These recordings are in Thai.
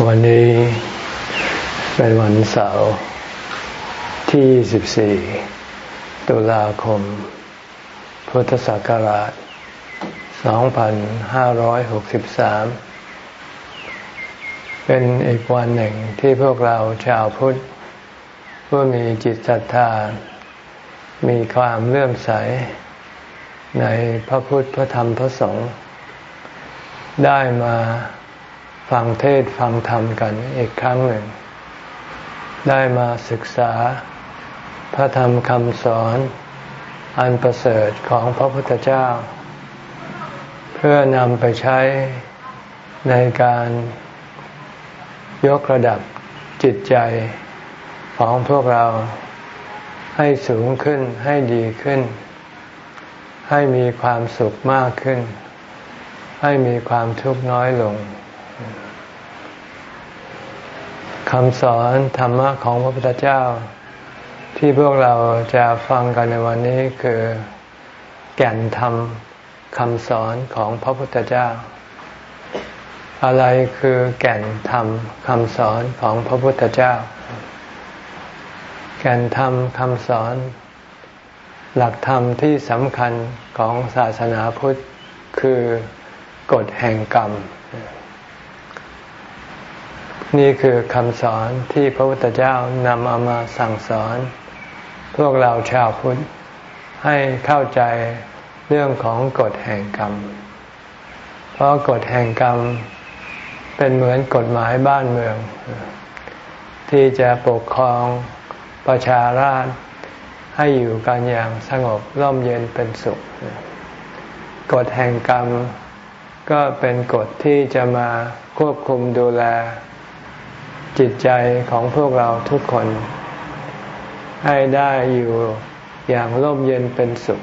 วันนี้เป็นวันเสาร์ที่ 24 ตุลาคม พุทธศักราช 2563 เป็นอีกวันหนึ่งที่พวกเราชาวพุทธ ผู้มีจิตศรัทธา มีความเลื่อมใส ในพระพุทธพระธรรมพระสงฆ์ได้มา ฟังเทศฟังธรรมกันอีกครั้งหนึ่ง ได้มาศึกษา พระธรรมคำสอนอันประเสริฐของพระพุทธเจ้า เพื่อนำไปใช้ในการยกระดับจิตใจของพวกเราให้สูงขึ้นให้ดีขึ้น ให้มีความสุขมากขึ้น ให้มีความทุกข์น้อยลง คำสอนธรรมะของพระพุทธเจ้า ที่พวกเราจะฟังกันในวันนี้คือแก่นธรรมคำสอนของพระพุทธเจ้า อะไรคือแก่นธรรมคำสอนของพระพุทธเจ้า แก่นธรรมคำสอน หลักธรรมที่สำคัญของศาสนาพุทธคือกฎแห่งกรรม นี่คือคำสอนที่พระพุทธเจ้านำเอามาสั่งสอน พวกเราชาวพุทธให้เข้าใจเรื่องของกฎแห่งกรรม เพราะกฎแห่งกรรมเป็นเหมือนกฎหมายบ้านเมือง ที่จะปกครองประชาราษฎรให้อยู่กันอย่างสงบร่มเย็นเป็นสุข กฎแห่งกรรมก็เป็นกฎที่จะมาควบคุมดูแล จิตใจของพวกเราทุกคน ให้ได้อยู่อย่างร่มเย็นเป็นสุข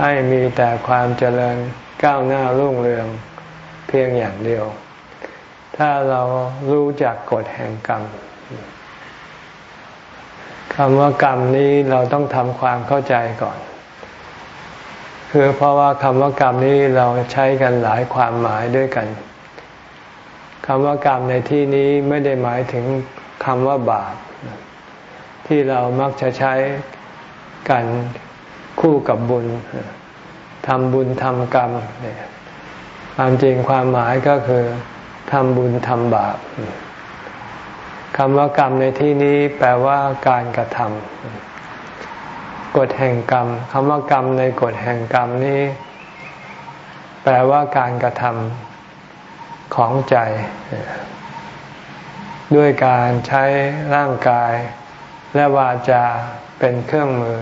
ให้มีแต่ความเจริญก้าวหน้ารุ่งเรืองเพียงอย่างเดียว ถ้าเรารู้จักกฎแห่งกรรมคำว่ากรรมนี้เราต้องทำความเข้าใจก่อน คือเพราะว่าคำว่ากรรมนี้เราใช้กันหลายความหมายด้วยกัน คำว่ากรรมในที่นี้ไม่ได้หมายถึงคำว่าบาป ที่เรามักจะใช้กันคู่กับบุญทำบุญทำกรรมความจริงความหมายก็คือทำบุญทำบาปคำว่ากรรมในที่นี้แปลว่าการกระทำกฎแห่งกรรมคำว่ากรรมในกฎแห่งกรรมนี้ แปลว่าการกระทำ ของใจ ด้วยการใช้ร่างกาย และวาจาเป็นเครื่องมือ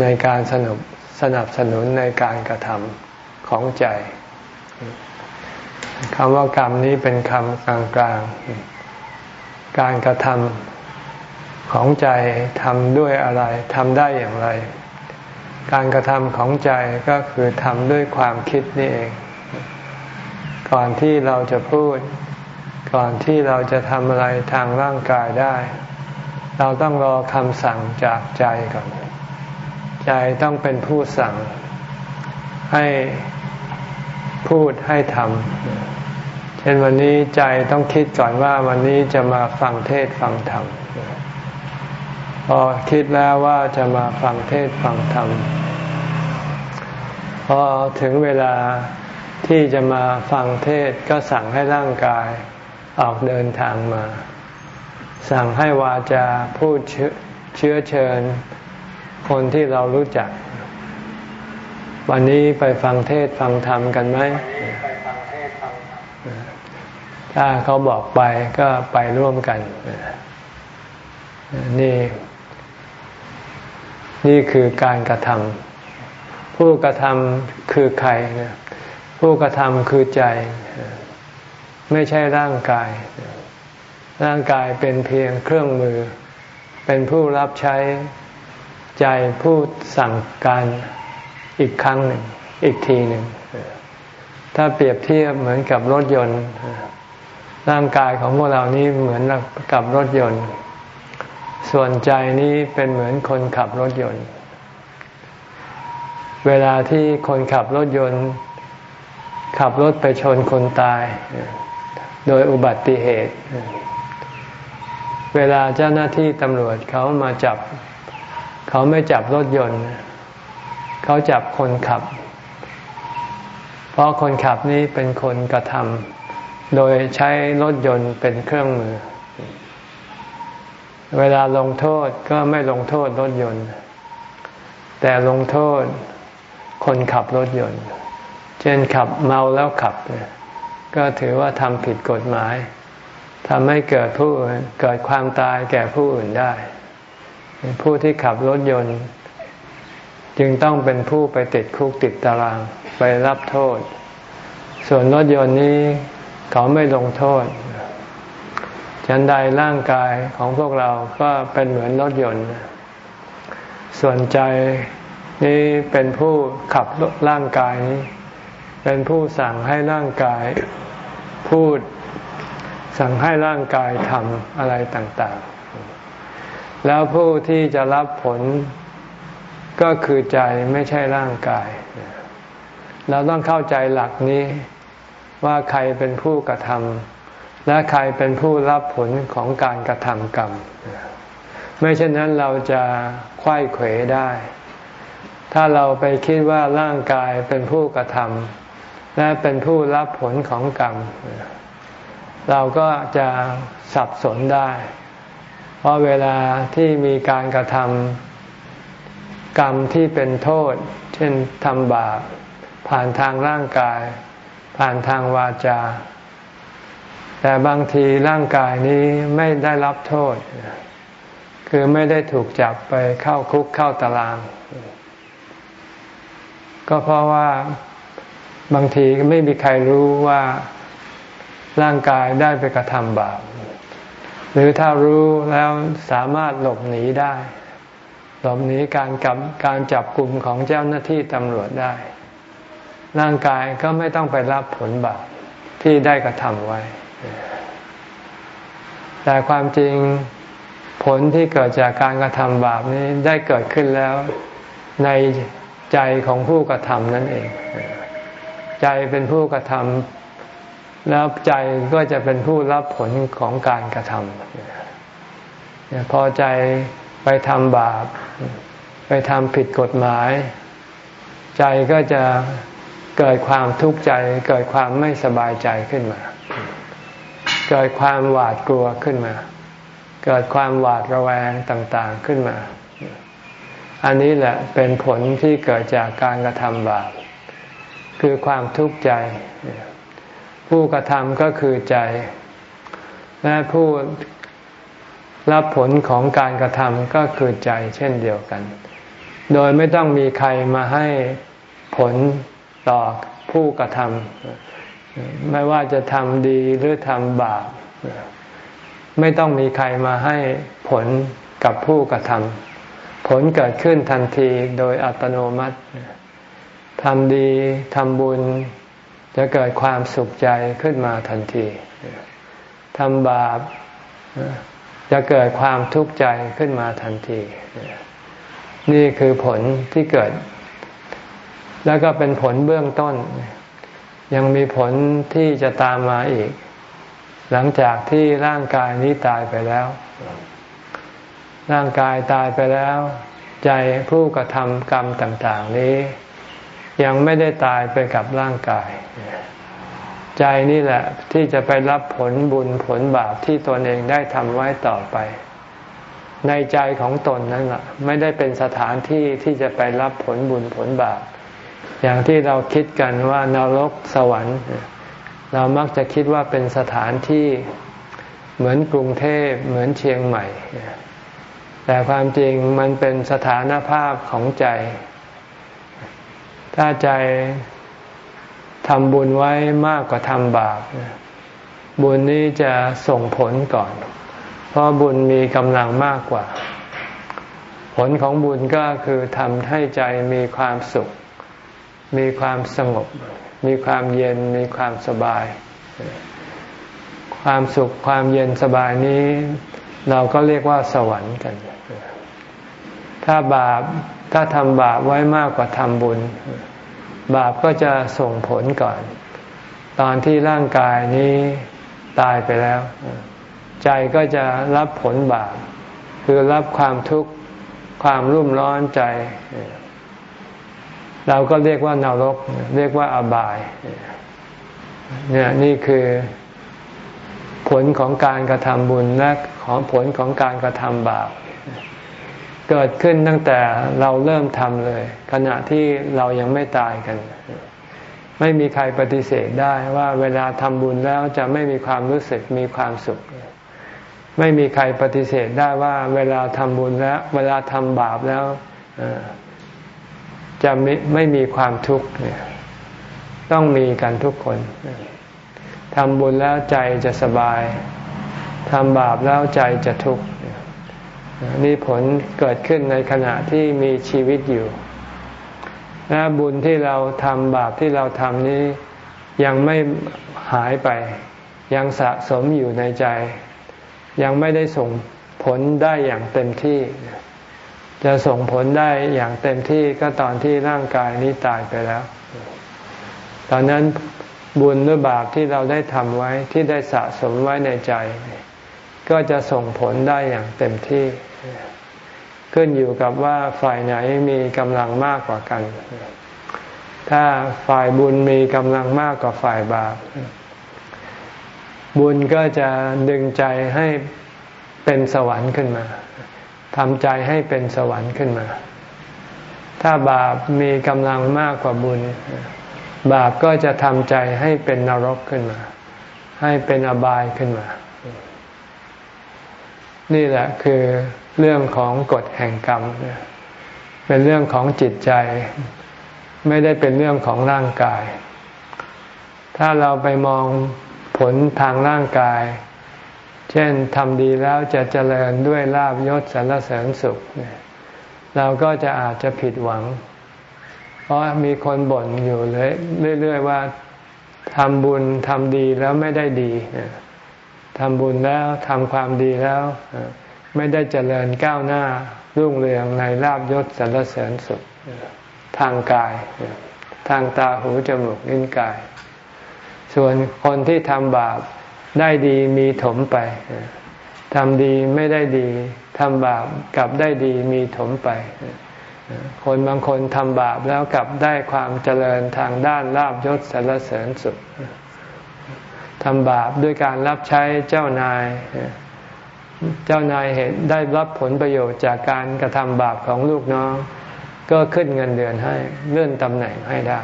ในการสนับสนับสนุนในการกระทำของใจคำว่ากรรมนี้เป็นคำกลางๆการกระทำของใจทำด้วยอะไรทำได้อย่างไร การกระทำของใจก็คือทำด้วยความคิดนี่เอง ก่อนที่เราจะพูด ก่อนที่เราจะทำอะไรทางร่างกายได้ เราต้องรอคำสั่งจากใจก่อน ใจต้องเป็นผู้สั่ง ให้พูดให้ทำเช่นวันนี้ใจต้องคิดก่อนว่าวันนี้จะมาฟังเทศฟังธรรมพอคิดแล้วว่าจะมาฟังเทศฟังธรรมพอถึงเวลา ที่จะมาฟังเทศก็สั่งให้ร่างกายออกเดินทางมา สั่งให้วาจาพูดเชื้อเชิญ คนที่เรารู้จัก วันนี้ไปฟังเทศฟังธรรมกันไหมถ้าเขาบอกไปก็ไปร่วมกัน นี่ นี่คือการกระทำผู้กระทำคือใครนะ ผู้กระทำคือใจ ไม่ใช่ร่างกาย ร่างกายเป็นเพียงเครื่องมือ เป็นผู้รับใช้ใจผู้สั่งการอีกครั้งหนึ่ง อีกทีหนึ่ง ถ้าเปรียบเทียบเหมือนกับรถยนต์ ร่างกายของพวกเรานี้เหมือนกับรถยนต์ ส่วนใจนี้เป็นเหมือนคนขับรถยนต์ เวลาที่คนขับรถยนต์ ขับรถไปชนคนตาย โดยอุบัติเหตุ เวลาเจ้าหน้าที่ตำรวจเขามาจับ เขาไม่จับรถยนต์ เขาจับคนขับ เพราะคนขับนี้เป็นคนกระทำโดยใช้รถยนต์เป็นเครื่องมือ เวลาลงโทษก็ไม่ลงโทษรถยนต์ แต่ลงโทษคนขับรถยนต์ ช่นขับเมาแล้วขับ ก็ถือว่าทำผิดกฎหมายทำให้เกิดผู้เกิดความตายแก่ผู้อื่นได้ ผู้ที่ขับรถยนต์ จึงต้องเป็นผู้ไปติดคุกติดตารางไปรับโทษ ส่วนรถยนต์นี้เขาไม่ลงโทษ ฉันใดร่างกายของพวกเราก็เป็นเหมือนรถยนต์ ส่วนใจนี้เป็นผู้ขับร่างกายนี้ เป็นผู้สั่งให้ร่างกายพูด สั่งให้ร่างกายทำอะไรต่างๆ แล้วผู้ที่จะรับผลก็คือใจไม่ใช่ร่างกาย เราต้องเข้าใจหลักนี้ว่าใครเป็นผู้กระทำและใครเป็นผู้รับผลของการกระทำกรรม ไม่เช่นนั้นเราจะคว้ยเขวได้ ถ้าเราไปคิดว่าร่างกายเป็นผู้กระทำ และเป็นผู้รับผลของกรรม เราก็จะสับสนได้ เพราะเวลาที่มีการกระทำกรรมที่เป็นโทษ เช่นทำบาปผ่านทางร่างกาย ผ่านทางวาจา แต่บางทีร่างกายนี้ไม่ได้รับโทษ คือไม่ได้ถูกจับไปเข้าคุกเข้าตาราง ก็เพราะว่า บางทีไม่มีใครรู้ว่าร่างกายได้ไปกระทำบาป หรือถ้ารู้แล้วสามารถหลบหนีได้ หลบหนีการกับการจับกลุ่มของเจ้าหน้าที่ตำรวจได้ ร่างกายก็ไม่ต้องไปรับผลบาปที่ได้กระทำไว้ แต่ความจริงผลที่เกิดจากการกระทำบาปนี้ได้เกิดขึ้นแล้วในใจของผู้กระทำนั่นเอง ใจเป็นผู้กระทำแล้วใจก็จะเป็นผู้รับผลของการกระทำพอใจไปทำบาป ไปทำผิดกฎหมาย ใจก็จะเกิดความทุกข์ใจ เกิดความไม่สบายใจขึ้นมา เกิดความหวาดกลัวขึ้นมา เกิดความหวาดระแวงต่าง ๆขึ้นมา อันนี้แหละเป็นผลที่เกิดจากการกระทำบาป คือความทุกข์ใจ ผู้กระทำก็คือใจ และผู้รับผลของการกระทำก็คือใจเช่นเดียวกัน โดยไม่ต้องมีใครมาให้ผลต่อผู้กระทำไม่ว่าจะทำดีหรือทำบาปไม่ต้องมีใครมาให้ผลกับผู้กระทำผลเกิดขึ้นทันทีโดยอัตโนมัติ ทำดีทำบุญ จะเกิดความสุขใจขึ้นมาทันทีทำบาปจะเกิดความทุกข์ใจขึ้นมาทันที นี่คือผลที่เกิด แล้วก็เป็นผลเบื้องต้น ยังมีผลที่จะตามมาอีก หลังจากที่ร่างกายนี้ตายไปแล้ว ร่างกายตายไปแล้ว ใจผู้กระทำกรรมต่าง ๆ นี้ ยังไม่ได้ตายไปกับร่างกาย ใจนี่แหละที่จะไปรับผลบุญผลบาปที่ตนเองได้ทำไว้ต่อไป ในใจของตนนั่นแหละไม่ได้เป็นสถานที่ที่จะไปรับผลบุญผลบาปอย่างที่เราคิดกันว่านรกสวรรค์ เรามักจะคิดว่าเป็นสถานที่เหมือนกรุงเทพเหมือนเชียงใหม่ แต่ความจริงมันเป็นสถานภาพของใจ ถ้าใจทำบุญไว้มากกว่าทำบาปบุญนี้จะส่งผลก่อน เพราะบุญมีกำลังมากกว่า ผลของบุญก็คือทำให้ใจมีความสุข มีความสงบ มีความเย็น มีความสบาย ความสุขความเย็นสบายนี้ เราก็เรียกว่าสวรรค์กัน ถ้าบาป ถ้าทำบาปไว้มากกว่าทำบุญ บาปก็จะส่งผลก่อน ตอนที่ร่างกายนี้ตายไปแล้ว ใจก็จะรับผลบาป คือรับความทุกข์ความรุ่มร้อนใจ เราก็เรียกว่านารก เรียกว่าอบายเนี่ยนี่คือผลของการกระทำบุญและของผลของการกระทำบาป เกิดขึ้นตั้งแต่เราเริ่มทำเลย ขณะที่เรายังไม่ตายกัน ไม่มีใครปฏิเสธได้ว่าเวลาทำบุญแล้วจะไม่มีความรู้สึกมีความสุข ไม่มีใครปฏิเสธได้ว่าเวลาทำบุญแล้ว เวลาทำบาปแล้วจะไม่ไม่มีความทุกข์ต้องมีกันทุกคนทำบุญแล้วใจจะสบายทำบาปแล้วใจจะทุกข์ นี่ผลเกิดขึ้นในขณะที่มีชีวิตอยู่และบุญที่เราทำบาปที่เราทำนี้ยังไม่หายไป ยังสะสมอยู่ในใจ ยังไม่ได้ส่งผลได้อย่างเต็มที่ จะส่งผลได้อย่างเต็มที่ก็ตอนที่ร่างกายนี้ตายไปแล้ว ตอนนั้นบุญหรือบาปที่เราได้ทำไว้ที่ได้สะสมไว้ในใจ ก็จะส่งผลได้อย่างเต็มที่ ขึ้นอยู่กับว่าฝ่ายไหนมีกำลังมากกว่ากัน ถ้าฝ่ายบุญมีกำลังมากกว่าฝ่ายบาป บุญก็จะดึงใจให้เป็นสวรรค์ขึ้นมาทำใจให้เป็นสวรรค์ขึ้นมา ถ้าบาปมีกำลังมากกว่าบุญ บาปก็จะทำใจให้เป็นนรกขึ้นมา ให้เป็นอบายขึ้นมา นี่แหละคือเรื่องของกฎแห่งกรรม เป็นเรื่องของจิตใจ ไม่ได้เป็นเรื่องของร่างกาย ถ้าเราไปมองผลทางร่างกาย เช่นทำดีแล้วจะเจริญด้วยลาบยศสรรเสริญสุข เราก็จะอาจจะผิดหวัง เพราะมีคนบ่นอยู่เลยเรื่อยๆว่าทำบุญทำดีแล้วไม่ได้ดี ทำบุญแล้วทำความดีแล้ว ไม่ได้เจริญก้าวหน้ารุ่งเรืองในลาบยศสรรเสริญสุขทางกาย ทางตาหูจมูกลิ้นกาย ส่วนคนที่ทำบาปได้ดีมีถมไปทำดีไม่ได้ดีทำบาปกลับได้ดีมีถมไป คนบางคนทำบาปแล้วกลับได้ความเจริญทางด้านลาบยศสรรเสริญสุข ทำบาปด้วยการรับใช้เจ้านาย เจ้านายเห็นได้รับผลประโยชน์จากการกระทำบาปของลูกน้อง ก็ขึ้นเงินเดือนให้เลื่อนตำแหน่งให้ได้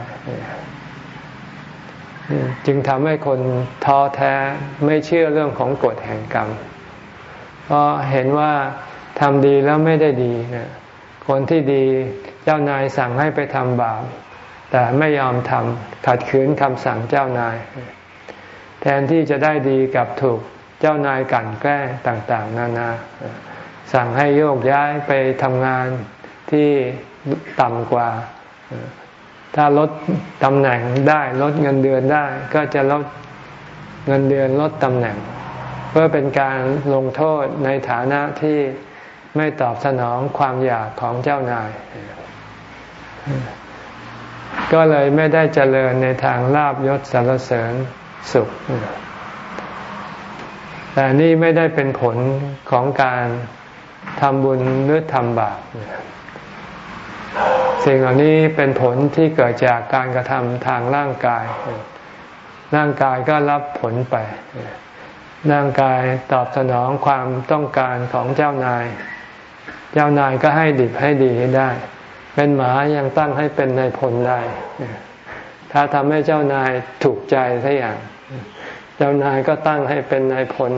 จึงทำให้คนท้อแท้ไม่เชื่อเรื่องของกฎแห่งกรรม เพราะเห็นว่าทำดีแล้วไม่ได้ดีนคนที่ดีเจ้านายสั่งให้ไปทำบาป แต่ไม่ยอมทำขัดขืนคำสั่งเจ้านาย แทนที่จะได้ดีกับถูกเจ้านายกันแกล้งต่าง ๆ นานา สั่งให้โยกย้ายไปทำงานที่ต่ำกว่า ถ้าลดตำแหน่งได้ลดเงินเดือนได้ ก็จะลดเงินเดือนลดตำแหน่ง เพื่อเป็นการลงโทษในฐานะที่ไม่ตอบสนองความอยากของเจ้านาย ก็เลยไม่ได้เจริญในทางลาบยศสรรเสริญ สุข แต่นี่ไม่ได้เป็นผลของการทำบุญหรือทำบาปสิ่งเหล่านี้เป็นผลที่เกิดจากการกระทำทางร่างกาย ร่างกายก็รับผลไป ร่างกายตอบสนองความต้องการของเจ้านาย เจ้านายก็ให้ดิบให้ดีได้ เป็นหมายังตั้งให้เป็นในายพลได้ ถ้าทำให้เจ้านายถูกใจสักอย่าง เจ้านายก็ตั้งให้เป็นนายพล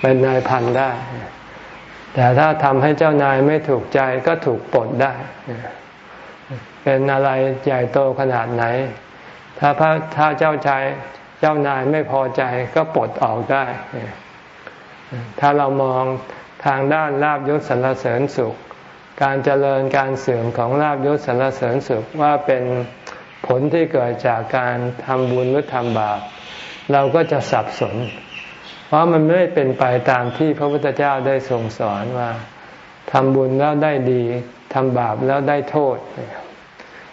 เป็นนายพันได้ แต่ถ้าทำให้เจ้านายไม่ถูกใจก็ถูกปลดได้ เป็นอะไรใหญ่โตขนาดไหน ถ้าพระถ้าเจ้าชายเจ้านายไม่พอใจก็ปลดออกได้ ถ้าเรามองทางด้านลาบยศสรรเสริญสุข การเจริญการเสื่อมของลาบยศสรรเสริญสุขว่าเป็น ผลที่เกิดจากการทำบุญหรือทำบาป เราก็จะสับสน เพราะมันไม่เป็นไปตามที่พระพุทธเจ้าได้ทรงสอนว่าทำบุญแล้วได้ดีทำบาปแล้วได้โทษ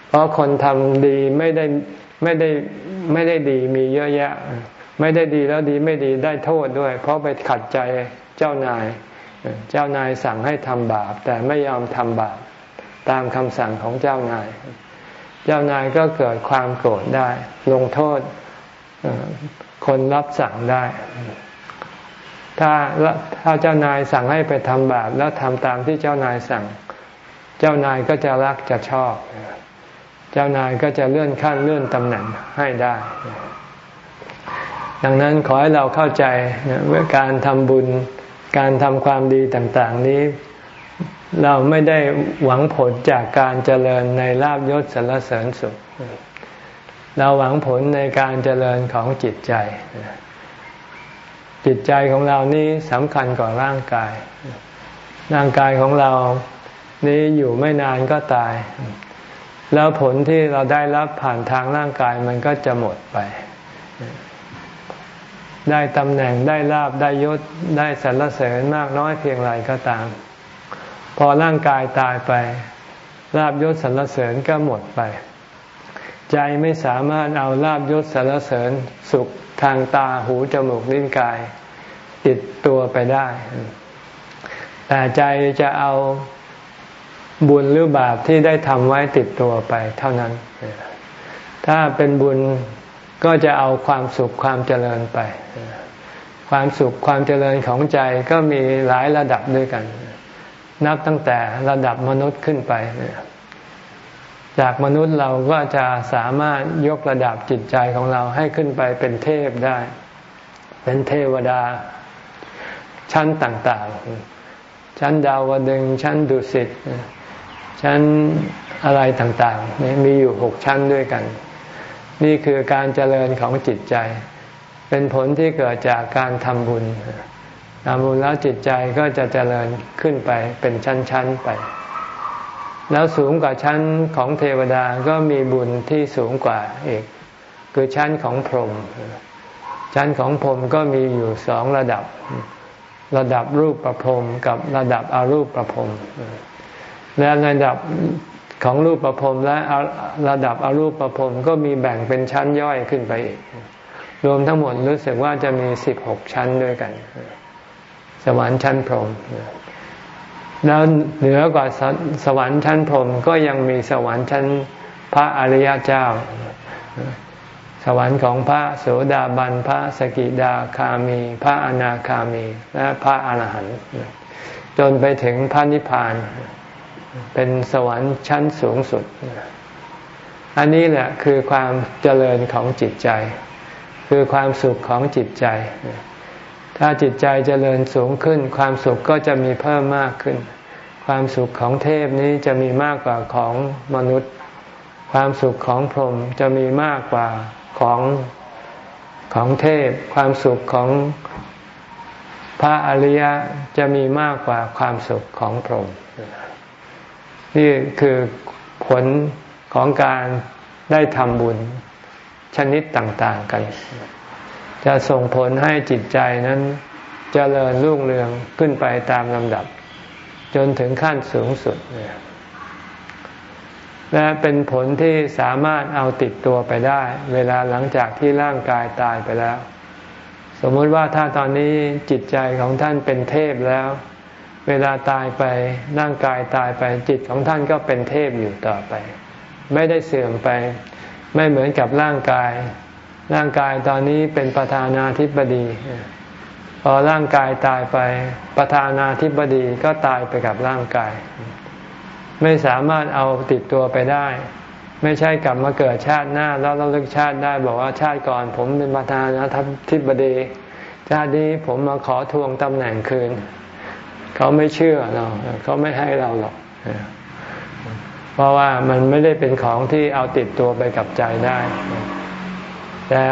เพราะคนทำดีไม่ได้ไม่ได้ไม่ได้ดีมีเยอะแยะ ไม่ได้ดีแล้วดีไม่ดีได้โทษด้วย เพราะไปขัดใจเจ้านาย เจ้านายสั่งให้ทำบาป แต่ไม่ยอมทำบาป ตามคำสั่งของเจ้านาย เจ้านายก็เกิดความโกรธได้ ลงโทษคนรับสั่งได้ ถ้าถ้าเจ้านายสั่งให้ไปทำบาปแล้วทำตามที่เจ้านายสั่ง เจ้านายก็จะรักจะชอบ เจ้านายก็จะเลื่อนขั้นเลื่อนตำแหน่งให้ได้ ดังนั้นขอให้เราเข้าใจว่าการทำบุญการทำความดีต่าง ๆ นี้ เราไม่ได้หวังผลจากการเจริญในลาบยศสรรเสริญสุข เราหวังผลในการเจริญของจิตใจ จิตใจของเรานี้สำคัญกว่าร่างกาย ร่างกายของเรานี้อยู่ไม่นานก็ตาย แล้วผลที่เราได้รับผ่านทางร่างกายมันก็จะหมดไป ได้ตำแหน่งได้ลาบได้ยศได้สรรเสริญมากน้อยเพียงไรก็ตาม พอร่างกายตายไปลาบยศสรรเสริญก็หมดไป ใจไม่สามารถเอาลาบยศสารเสริญสุขทางตาหูจมูกลิ้นกาย ติดตัวไปได้ แต่ใจจะเอาบุญหรือบาปที่ได้ทำไว้ติดตัวไปเท่านั้น ถ้าเป็นบุญก็จะเอาความสุขความเจริญไป ความสุขความเจริญของใจก็มีหลายระดับด้วยกัน นับตั้งแต่ระดับมนุษย์ขึ้นไป จากมนุษย์เราก็จะสามารถยกระดับจิตใจของเราให้ขึ้นไปเป็นเทพได้ เป็นเทวดา ชั้นต่าง ๆ ชั้นดาวดึงชั้นดุสิตชั้นอะไรต่างๆนี่มีอยู่หกชั้นด้วยกัน นี่คือการเจริญของจิตใจ เป็นผลที่เกิดจากการทำบุญ ทำบุญแล้วจิตใจก็จะเจริญขึ้นไปเป็นชั้นๆไป แล้วสูงกว่าชั้นของเทวดาก็มีบุญที่สูงกว่าอีก คือชั้นของพรหมชั้นของพรหมก็มีอยู่สองระดับ ระดับรูปประพรมกับระดับอารูปประพรมและระดับของรูปประพรมและระดับอารูปประพรมก็มีแบ่งเป็นชั้นย่อยขึ้นไปอีก รวมทั้งหมดรู้สึกว่าจะมีสิบหกชั้นด้วยกัน สวรรค์ชั้นพรหมแล้วเหนือกว่าสวรรค์ชั้นพรหมก็ยังมีสวรรค์ชั้นพระอริยเจ้า สวรรค์ของพระโสดาบันพระสกิดาคามี พระอนาคามีและพระอรหันต์จนไปถึงพระนิพพาน เป็นสวรรค์ชั้นสูงสุด อันนี้แหละคือความเจริญของจิตใจ คือความสุขของจิตใจ ถ้าจิตใจจเจริญสูงขึ้น ความสุขก็จะมีเพิ่มมากขึ้น ความสุขของเทพนี้จะมีมากกว่าของมนุษย์ ความสุขของพรหมจะมีมากกว่าของของเทพ ความสุขของพระอริยะจะมีมากกว่าความสุขของพรหมนี่คือผลของการได้ทำบุญชนิดต่าง ๆ กัน จะส่งผลให้จิตใจนั้นจเจริญรุ่งเรืองขึ้นไปตามลำดับ จนถึงขั้นสูงสุด และเป็นผลที่สามารถเอาติดตัวไปได้ เวลาหลังจากที่ร่างกายตายไปแล้ว สมมติว่าถ้าตอนนี้จิตใจของท่านเป็นเทพแล้ว เวลาตายไปร่างกายตายไปจิตของท่านก็เป็นเทพอยู่ต่อไป ไม่ได้เสื่อมไป ไม่เหมือนกับร่างกาย ร่างกายตอนนี้เป็นประธานาธิบดี พอร่างกายตายไปประธานาธิบดีก็ตายไปกับร่างกาย ไม่สามารถเอาติดตัวไปได้ ไม่ใช่กลับมาเกิดชาติหน้า แล้วเราเลิกชาติได้บอกว่าชาติก่อน ผมเป็นประธานาธิบดี ชาตินี้ผมมาขอทวงตำแหน่งคืน เขาไม่เชื่อเราเขาไม่ให้เราหรอกเพราะว่ามันไม่ได้เป็นของที่เอาติดตัวไปกับใจได้ แต่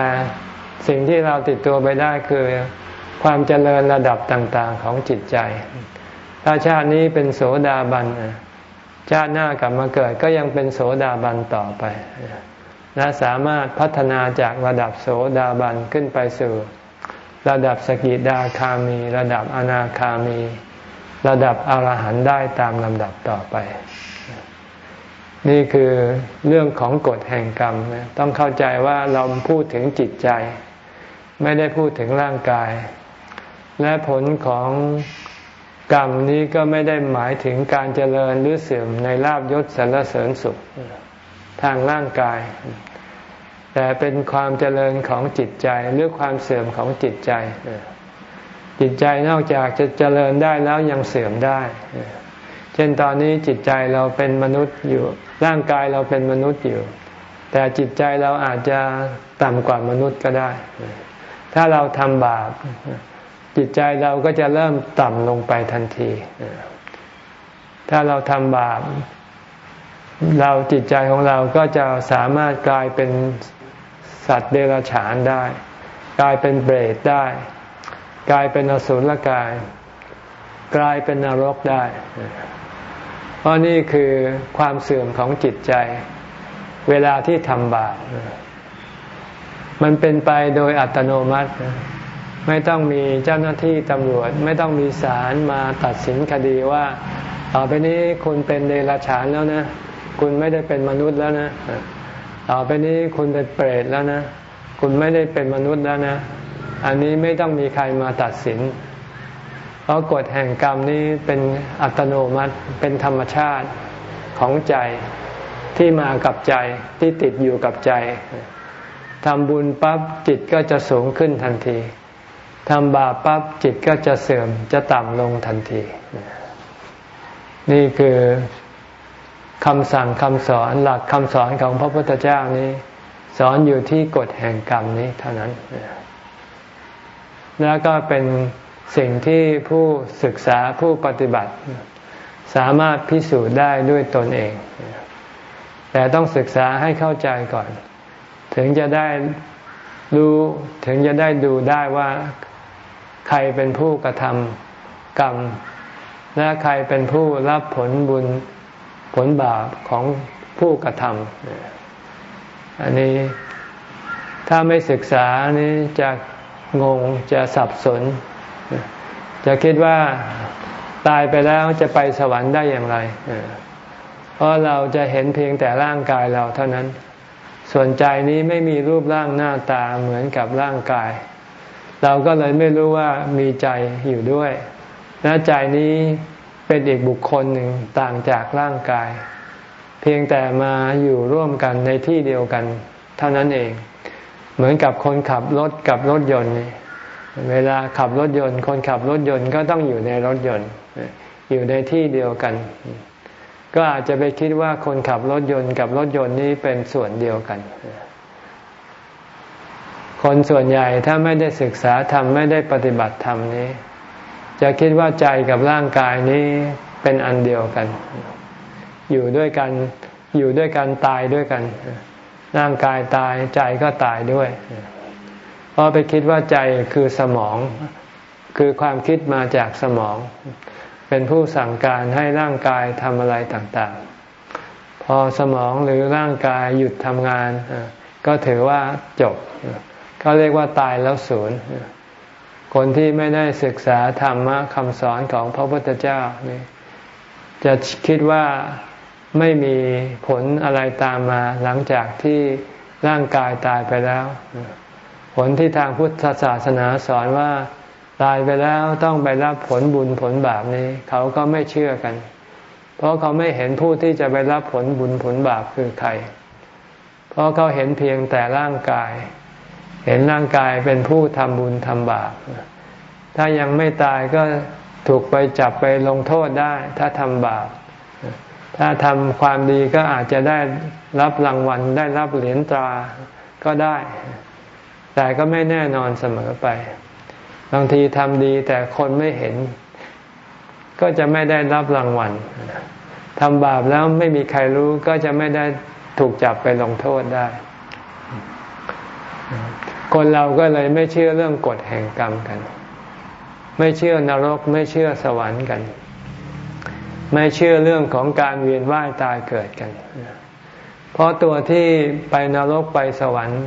สิ่งที่เราติดตัวไปได้คือความเจริญระดับต่าง ๆ ของจิตใจ ถ้าชาตินี้เป็นโสดาบันชาติหน้ากลับมาเกิดก็ยังเป็นโสดาบันต่อไป และสามารถพัฒนาจากระดับโสดาบันขึ้นไปสู่ ระดับสกิดาคามี ระดับอนาคามี ระดับอรหันต์ได้ตามลำดับต่อไป นี่คือเรื่องของกฎแห่งกรรม ต้องเข้าใจว่าเราพูดถึงจิตใจ ไม่ได้พูดถึงร่างกาย และผลของกรรมนี้ก็ไม่ได้หมายถึงการเจริญหรือเสื่อมในลาบยศสรรเสริญสุขทางร่างกาย แต่เป็นความเจริญของจิตใจหรือความเสื่อมของจิตใจ จิตใจนอกจากจะเจริญได้แล้วยังเสื่อมได้ เช่นตอนนี้จิตใจเราเป็นมนุษย์อยู่ ร่างกายเราเป็นมนุษย์อยู่ แต่จิตใจเราอาจจะต่ำกว่ามนุษย์ก็ได้ ถ้าเราทำบาป จิตใจเราก็จะเริ่มต่ำลงไปทันที ถ้าเราทำบาป เราจิตใจของเราก็จะสามารถกลายเป็นสัตว์เดรัจฉานได้ กลายเป็นเบรดได้ กลายเป็นอสุรกาย กลายเป็นนรกได้ เพราะนี่คือความเสื่อมของจิตใจ เวลาที่ทำบาปมันเป็นไปโดยอัตโนมัติ ไม่ต้องมีเจ้าหน้าที่ตำรวจ ไม่ต้องมีศาลมาตัดสินคดีว่า ต่อไปนี้คุณเป็นเดรัจฉานแล้วนะ คุณไม่ได้เป็นมนุษย์แล้วนะ ต่อไปนี้คุณเป็นเปรตแล้วนะ คุณไม่ได้เป็นมนุษย์แล้วนะ อันนี้ไม่ต้องมีใครมาตัดสิน เพราะกฎแห่งกรรมนี้เป็นอัตโนมัติเป็นธรรมชาติของใจที่มากับใจที่ติดอยู่กับใจทำบุญปั๊บจิตก็จะสูงขึ้นทันทีทำบาปปั๊บจิตก็จะเสื่อมจะต่ำลงทันที นี่คือคำสั่งคำสอนหลักคำสอนของพระพุทธเจ้านี้ สอนอยู่ที่กฎแห่งกรรมนี้เท่านั้น แล้วก็เป็น สิ่งที่ผู้ศึกษาผู้ปฏิบัติ สามารถพิสูจน์ได้ด้วยตนเอง แต่ต้องศึกษาให้เข้าใจก่อน ถึงจะได้รู้ถึงจะได้ดูได้ว่าใครเป็นผู้กระทำกรรม และใครเป็นผู้รับผลบุญผลบาปของผู้กระทำอันนี้ถ้าไม่ศึกษานี้จะงงจะสับสน จะคิดว่าตายไปแล้วจะไปสวรรค์ได้อย่างไรเพราะเราจะเห็นเพียงแต่ร่างกายเราเท่านั้น ส่วนใจนี้ไม่มีรูปร่างหน้าตาเหมือนกับร่างกาย เราก็เลยไม่รู้ว่ามีใจอยู่ด้วยและใจนี้เป็นอีกบุคคลหนึ่งต่างจากร่างกาย เพียงแต่มาอยู่ร่วมกันในที่เดียวกัน เท่านั้นเอง เหมือนกับคนขับรถกับรถยนต์นี่ เวลาขับรถยนต์ คนขับรถยนต์ก็ต้องอยู่ในรถยนต์ อยู่ในที่เดียวกัน ก็อาจจะไปคิดว่าคนขับรถยนต์กับรถยนต์นี้เป็นส่วนเดียวกัน คนส่วนใหญ่ถ้าไม่ได้ศึกษาธรรมไม่ได้ปฏิบัติธรรมนี้ จะคิดว่าใจกับร่างกายนี้เป็นอันเดียวกัน อยู่ด้วยกันอยู่ด้วยกันตายด้วยกัน ร่างกายตายใจก็ตายด้วย เพราะไปคิดว่าใจคือสมอง คือความคิดมาจากสมอง เป็นผู้สั่งการให้ร่างกายทำอะไรต่างๆ พอสมองหรือร่างกายหยุดทำงาน ก็ถือว่าจบเขาเรียกว่าตายแล้วศูนย์คนที่ไม่ได้ศึกษาธรรมะคำสอนของพระพุทธเจ้านี่จะคิดว่าไม่มีผลอะไรตามมาหลังจากที่ร่างกายตายไปแล้ว ผลที่ทางพุทธศาสนาสอนว่า ตายไปแล้วต้องไปรับผลบุญผลบาปนี้ เขาก็ไม่เชื่อกัน เพราะเขาไม่เห็นผู้ที่จะไปรับผลบุญผลบาปคือใคร เพราะเขาเห็นเพียงแต่ร่างกาย เห็นร่างกายเป็นผู้ทำบุญทำบาป ถ้ายังไม่ตายก็ถูกไปจับไปลงโทษได้ ถ้าทำบาป ถ้าทำความดีก็อาจจะได้รับรางวัลได้รับเหรียญตราก็ได้ แต่ก็ไม่แน่นอนเสมอไป บางทีทำดีแต่คนไม่เห็น ก็จะไม่ได้รับรางวัลทำบาปแล้วไม่มีใครรู้ก็จะไม่ได้ถูกจับไปลงโทษได้ คนเราก็เลยไม่เชื่อเรื่องกฎแห่งกรรมกัน ไม่เชื่อนรก ไม่เชื่อสวรรค์กัน ไม่เชื่อเรื่องของการเวียนว่ายตายเกิดกัน เพราะตัวที่ไปนรกไปสวรรค์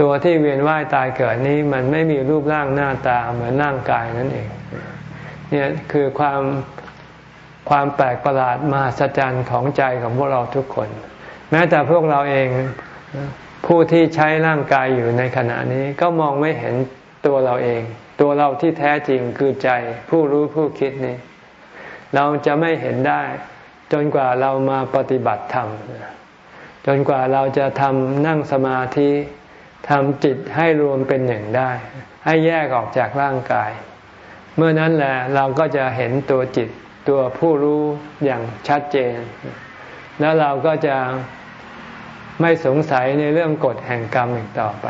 ตัวที่เวียนว่ายตายเกิดนี้มันไม่มีรูปร่างหน้าตาเหมือนร่างกายนั่นเองเนี่ยคือความความแปลกประหลาดมหัศจรรย์ของใจของพวกเราทุกคน แม้แต่พวกเราเองผู้ที่ใช้ร่างกายอยู่ในขณะนี้ก็มองไม่เห็นตัวเราเอง ตัวเราที่แท้จริงคือใจผู้รู้ผู้คิดนี่เราจะไม่เห็นได้ จนกว่าเรามาปฏิบัติธรรมจนกว่าเราจะทำนั่งสมาธิ ทำจิตให้รวมเป็นหนึ่งได้ ให้แยกออกจากร่างกาย เมื่อนั้นแหละเราก็จะเห็นตัวจิตตัวผู้รู้อย่างชัดเจน แล้วเราก็จะไม่สงสัยในเรื่องกฎแห่งกรรมอีกต่อไป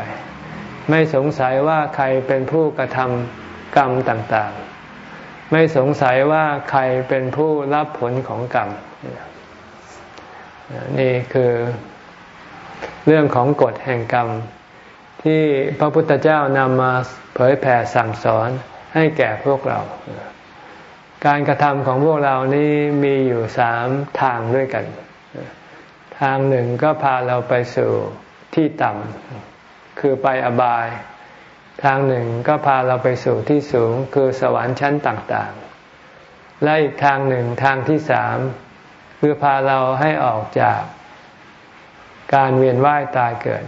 ไม่สงสัยว่าใครเป็นผู้กระทำกรรมต่างๆ ไม่สงสัยว่าใครเป็นผู้รับผลของกรรม นี่คือเรื่องของกฎแห่งกรรม ที่พระพุทธเจ้านำมาเผยแผ่สั่งสอนให้แก่พวกเรา การกระทำของพวกเรานี้มีอยู่สามทางด้วยกัน ทางหนึ่งก็พาเราไปสู่ที่ต่ำคือไปอบาย ทางหนึ่งก็พาเราไปสู่ที่สูงคือสวรรค์ชั้นต่างๆ และอีกทางหนึ่งทางที่สามคือพาเราให้ออกจากการเวียนว่ายตายเกิด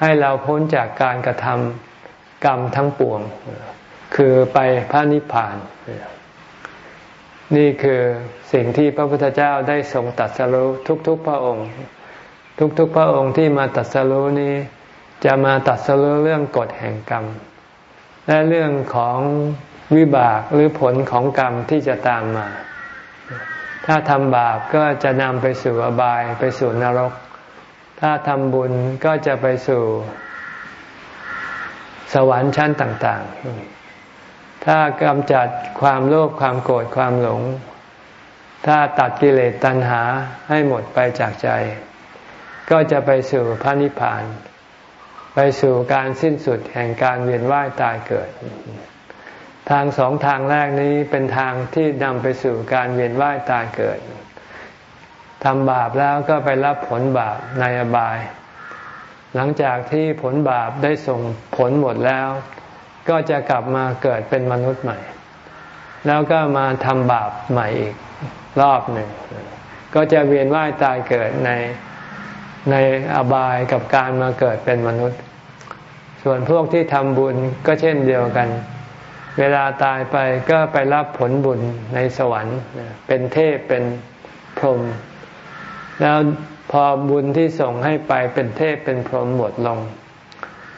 ให้เราพ้นจากการกระทำกรรมทั้งปวง คือไปพระนิพพาน นี่คือสิ่งที่พระพุทธเจ้าได้ทรงตัดสรู้ทุกๆพระองค์ ทุกๆพระองค์ที่มาตัดสรู้นี้จะมาตัดสรู้เรื่องกฎแห่งกรรม และเรื่องของวิบากหรือผลของกรรมที่จะตามมา ถ้าทำบาปก็จะนำไปสู่อบายไปสู่นรก ถ้าทำบุญก็จะไปสู่สวรรค์ชั้นต่าง ๆ ถ้ากำจัดความโลภความโกรธความหลง ถ้าตัดกิเลสตัณหาให้หมดไปจากใจ ก็จะไปสู่พระนิพพาน ไปสู่การสิ้นสุดแห่งการเวียนว่ายตายเกิด ทางสองทางแรกนี้เป็นทางที่นำไปสู่การเวียนว่ายตายเกิด ทำบาปแล้วก็ไปรับผลบาปในอบาย หลังจากที่ผลบาปได้ส่งผลหมดแล้ว ก็จะกลับมาเกิดเป็นมนุษย์ใหม่ แล้วก็มาทำบาปใหม่อีกรอบหนึ่ง ก็จะเวียนว่ายตายเกิดในในอบายกับการมาเกิดเป็นมนุษย์ ส่วนพวกที่ทำบุญก็เช่นเดียวกัน เวลาตายไปก็ไปรับผลบุญในสวรรค์ เป็นเทพเป็นพรหม แล้วพอบุญที่ส่งให้ไปเป็นเทพเป็นพรหมหมดลง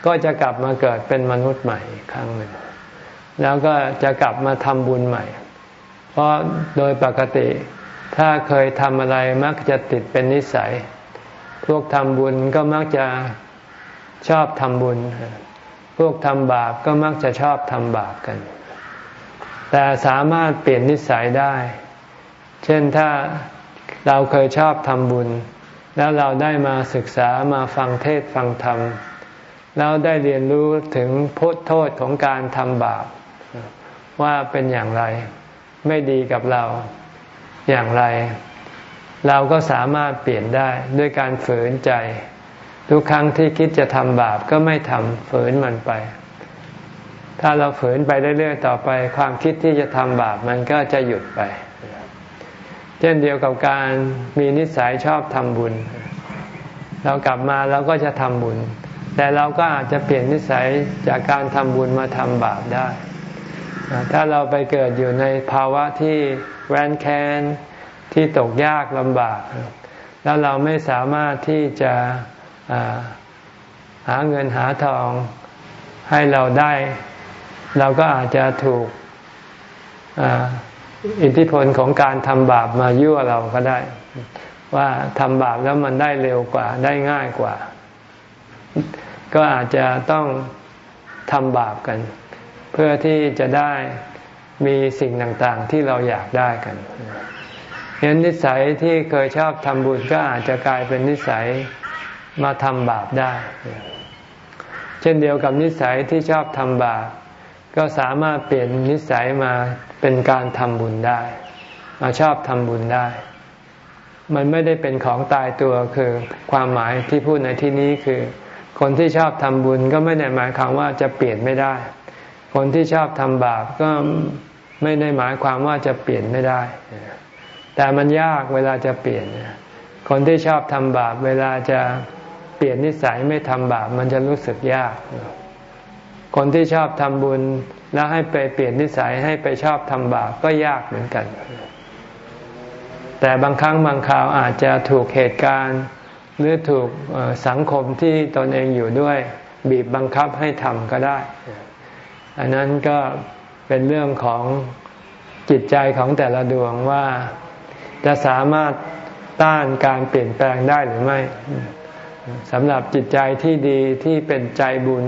ก็จะกลับมาเกิดเป็นมนุษย์ใหม่ครั้งหนึ่ง แล้วก็จะกลับมาทำบุญใหม่ เพราะโดยปกติถ้าเคยทำอะไรมักจะติดเป็นนิสัย พวกทำบุญก็มักจะชอบทำบุญ พวกทำบาปก็มักจะชอบทำบาปกัน แต่สามารถเปลี่ยนนิสัยได้ เช่นถ้า เราเคยชอบทำบุญ แล้วเราได้มาศึกษามาฟังเทศฟังธรรม แล้วได้เรียนรู้ถึงพุทโทษของการทำบาป ว่าเป็นอย่างไร ไม่ดีกับเราอย่างไร เราก็สามารถเปลี่ยนได้ด้วยการฝืนใจ ทุกครั้งที่คิดจะทำบาปก็ไม่ทำฝืนมันไปถ้าเราฝืนไปเรื่อยๆต่อไป ความคิดที่จะทำบาปมันก็จะหยุดไป เช่นเดียวกับการมีนิสัยชอบทำบุญ เรากลับมาเราก็จะทำบุญ แต่เราก็อาจจะเปลี่ยนนิสัยจากการทำบุญมาทำบาปได้ ถ้าเราไปเกิดอยู่ในภาวะที่แวนแคนที่ตกยากลำบาก แล้วเราไม่สามารถที่จะหาเงินหาทองให้เราได้ เราก็อาจจะถูก อิทธิพลของการทำบาปมายั่วเราก็ได้ ว่าทำบาปแล้วมันได้เร็วกว่าได้ง่ายกว่า ก็อาจจะต้องทำบาปกัน เพื่อที่จะได้มีสิ่งต่างๆที่เราอยากได้กันเห็นนิสัยที่เคยชอบทำบุญก็อาจจะกลายเป็นนิสัยมาทำบาปได้ เช่นเดียวกับนิสัยที่ชอบทำบาปก็สามารถเปลี่ยนนิสัยมา เป็นการทำบุญได้ มาชอบทำบุญได้ มันไม่ได้เป็นของตายตัวคือความหมายที่พูดในที่นี้คือ คนที่ชอบทำบุญก็ไม่ได้หมายความว่าจะเปลี่ยนไม่ได้ คนที่ชอบทำบาปก็ไม่ได้หมายความว่าจะเปลี่ยนไม่ได้ แต่มันยากเวลาจะเปลี่ยน คนที่ชอบทำบาปเวลาจะเปลี่ยนนิสัยไม่ทำบาปมันจะรู้สึกยาก คนที่ชอบทำบุญ แล้วให้ไปเปลี่ยนนิสัยให้ไปชอบทำบาปก็ยากเหมือนกัน แต่บางครั้งบางคราวอาจจะถูกเหตุการณ์ หรือถูกสังคมที่ตนเองอยู่ด้วย บีบบังคับให้ทำก็ได้ อันนั้นก็เป็นเรื่องของจิตใจของแต่ละดวงว่าจะสามารถต้านการเปลี่ยนแปลงได้หรือไม่สำหรับจิตใจที่ดีที่เป็นใจบุญ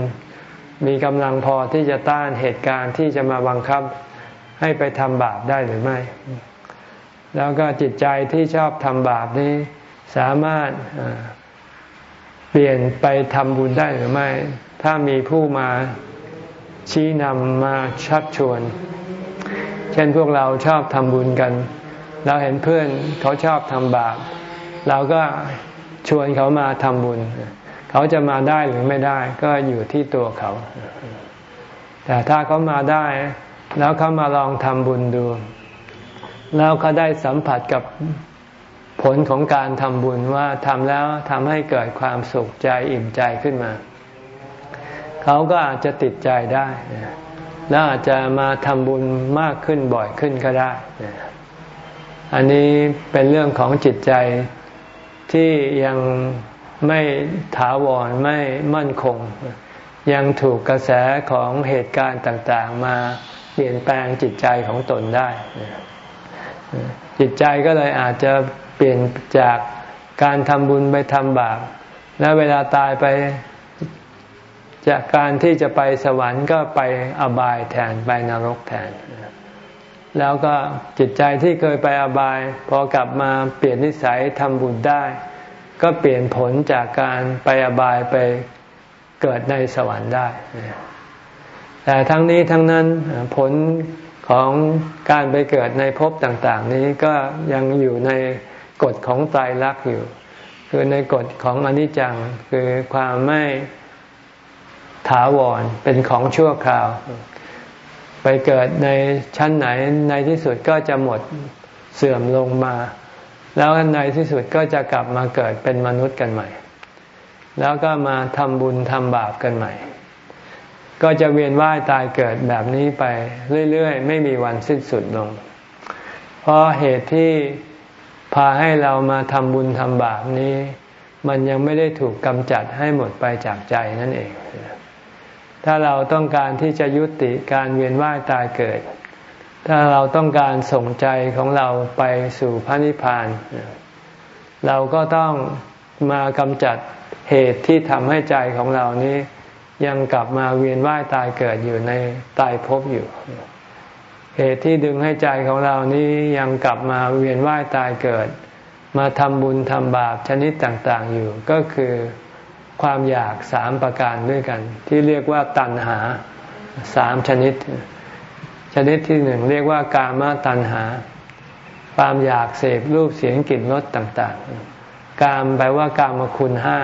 มีกำลังพอที่จะต้านเหตุการณ์ที่จะมาบังคับให้ไปทำบาปได้หรือไม่ แล้วก็จิตใจที่ชอบทำบาปนี้สามารถเปลี่ยนไปทำบุญได้หรือไม่ ถ้ามีผู้มาชี้นำมาชักชวน เช่นพวกเราชอบทำบุญกัน เราเห็นเพื่อนเขาชอบทำบาป เราก็ชวนเขามาทำบุญ เขาจะมาได้หรือไม่ได้ก็อยู่ที่ตัวเขา แต่ถ้าเขามาได้ แล้วเขามาลองทำบุญดู แล้วเขาได้สัมผัสกับผลของการทำบุญว่าทำแล้วทำให้เกิดความสุขใจอิ่มใจขึ้นมา เขาก็อาจจะติดใจได้ แล้วอาจจะมาทำบุญมากขึ้นบ่อยขึ้นก็ได้ อันนี้เป็นเรื่องของจิตใจที่ยัง ไม่ถาวรไม่มั่นคง ยังถูกกระแสของเหตุการณ์ต่างๆ มาเปลี่ยนแปลงจิตใจของตนได้ จิตใจก็เลยอาจจะเปลี่ยนจากการทำบุญไปทำบาปและเวลาตายไปจากการที่จะไปสวรรค์ก็ไปอบายแทนไปนรกแทน แล้วก็จิตใจที่เคยไปอบาย พอกลับมาเปลี่ยนนิสัยทำบุญได้ ก็เปลี่ยนผลจากการไปอบายไปเกิดในสวรรค์ได้ แต่ทั้งนี้ทั้งนั้นผลของการไปเกิดในภพต่าง ๆ นี้ก็ยังอยู่ในกฎของไตรลักอยู่ คือในกฎของอนิจจังคือความไม่ถาวรเป็นของชั่วคราว ไปเกิดในชั้นไหนในที่สุดก็จะหมดเสื่อมลงมา แล้วในที่สุดก็จะกลับมาเกิดเป็นมนุษย์กันใหม่ แล้วก็มาทำบุญทำบาปกันใหม่ ก็จะเวียนว่ายตายเกิดแบบนี้ไปเรื่อยๆ ไม่มีวันสิ้นสุดลง เพราะเหตุที่พาให้เรามาทำบุญทำบาปนี้ มันยังไม่ได้ถูกกำจัดให้หมดไปจากใจนั่นเอง ถ้าเราต้องการที่จะยุติการเวียนว่ายตายเกิด ถ้าเราต้องการส่งใจของเราไปสู่พระนิพพาน เราก็ต้องมากำจัดเหตุที่ทำให้ใจของเรานี้ ยังกลับมาเวียนว่ายตายเกิดอยู่ในตายภพอยู่ เหตุที่ดึงให้ใจของเรานี้ยังกลับมาเวียนว่ายตายเกิด มาทำบุญทำบาปชนิดต่าง ๆ อยู่ ก็คือความอยากสามประการด้วยกัน ที่เรียกว่าตัณหาสามชนิด ชนิดที่หนึ่งเรียกว่ากามตัณหา ความอยากเสพรูปเสียงกลิ่นรสต่าง ๆ กามแปลว่ากามคุณห้า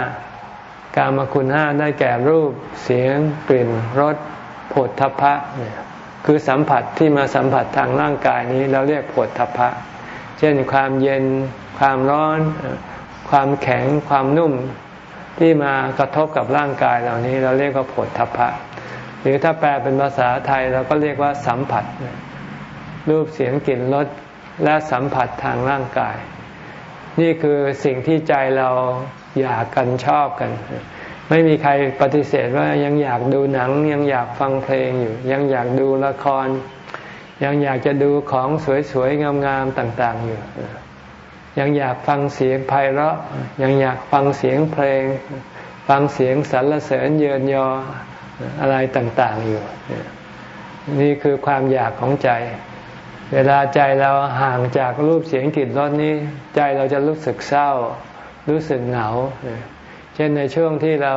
กามคุณห้าได้แก่รูปเสียงกลิ่นรสผลทพะเนี่ยคือสัมผัสที่มาสัมผัสทางร่างกายนี้เราเรียกผดทพะ เช่นความเย็น ความร้อน ความแข็งความนุ่มที่มากระทบกับร่างกายเหล่านี้เราเรียกว่าผดทพะ หรือถ้าแปลเป็นภาษาไทยเราก็เรียกว่าสัมผัส รูปเสียงกลิ่นรสและสัมผัสทางร่างกาย นี่คือสิ่งที่ใจเราอยากกันชอบกัน ไม่มีใครปฏิเสธว่ายังอยากดูหนัง ยังอยากฟังเพลงอยู่ ยังอยากดูละคร ยังอยากจะดูของสวยๆ งามๆต่างๆอยู่ยังอยากฟังเสียงไพเราะ ยังอยากฟังเสียงเพลง ฟังเสียงสรรเสริญเยินยอ อะไรต่างๆอยู่ นี่คือความอยากของใจ เวลาใจเราห่างจากรูปเสียงกลิ่นรสนี้ ใจเราจะรู้สึกเศร้า รู้สึกเหงา เช่นในช่วงที่เรา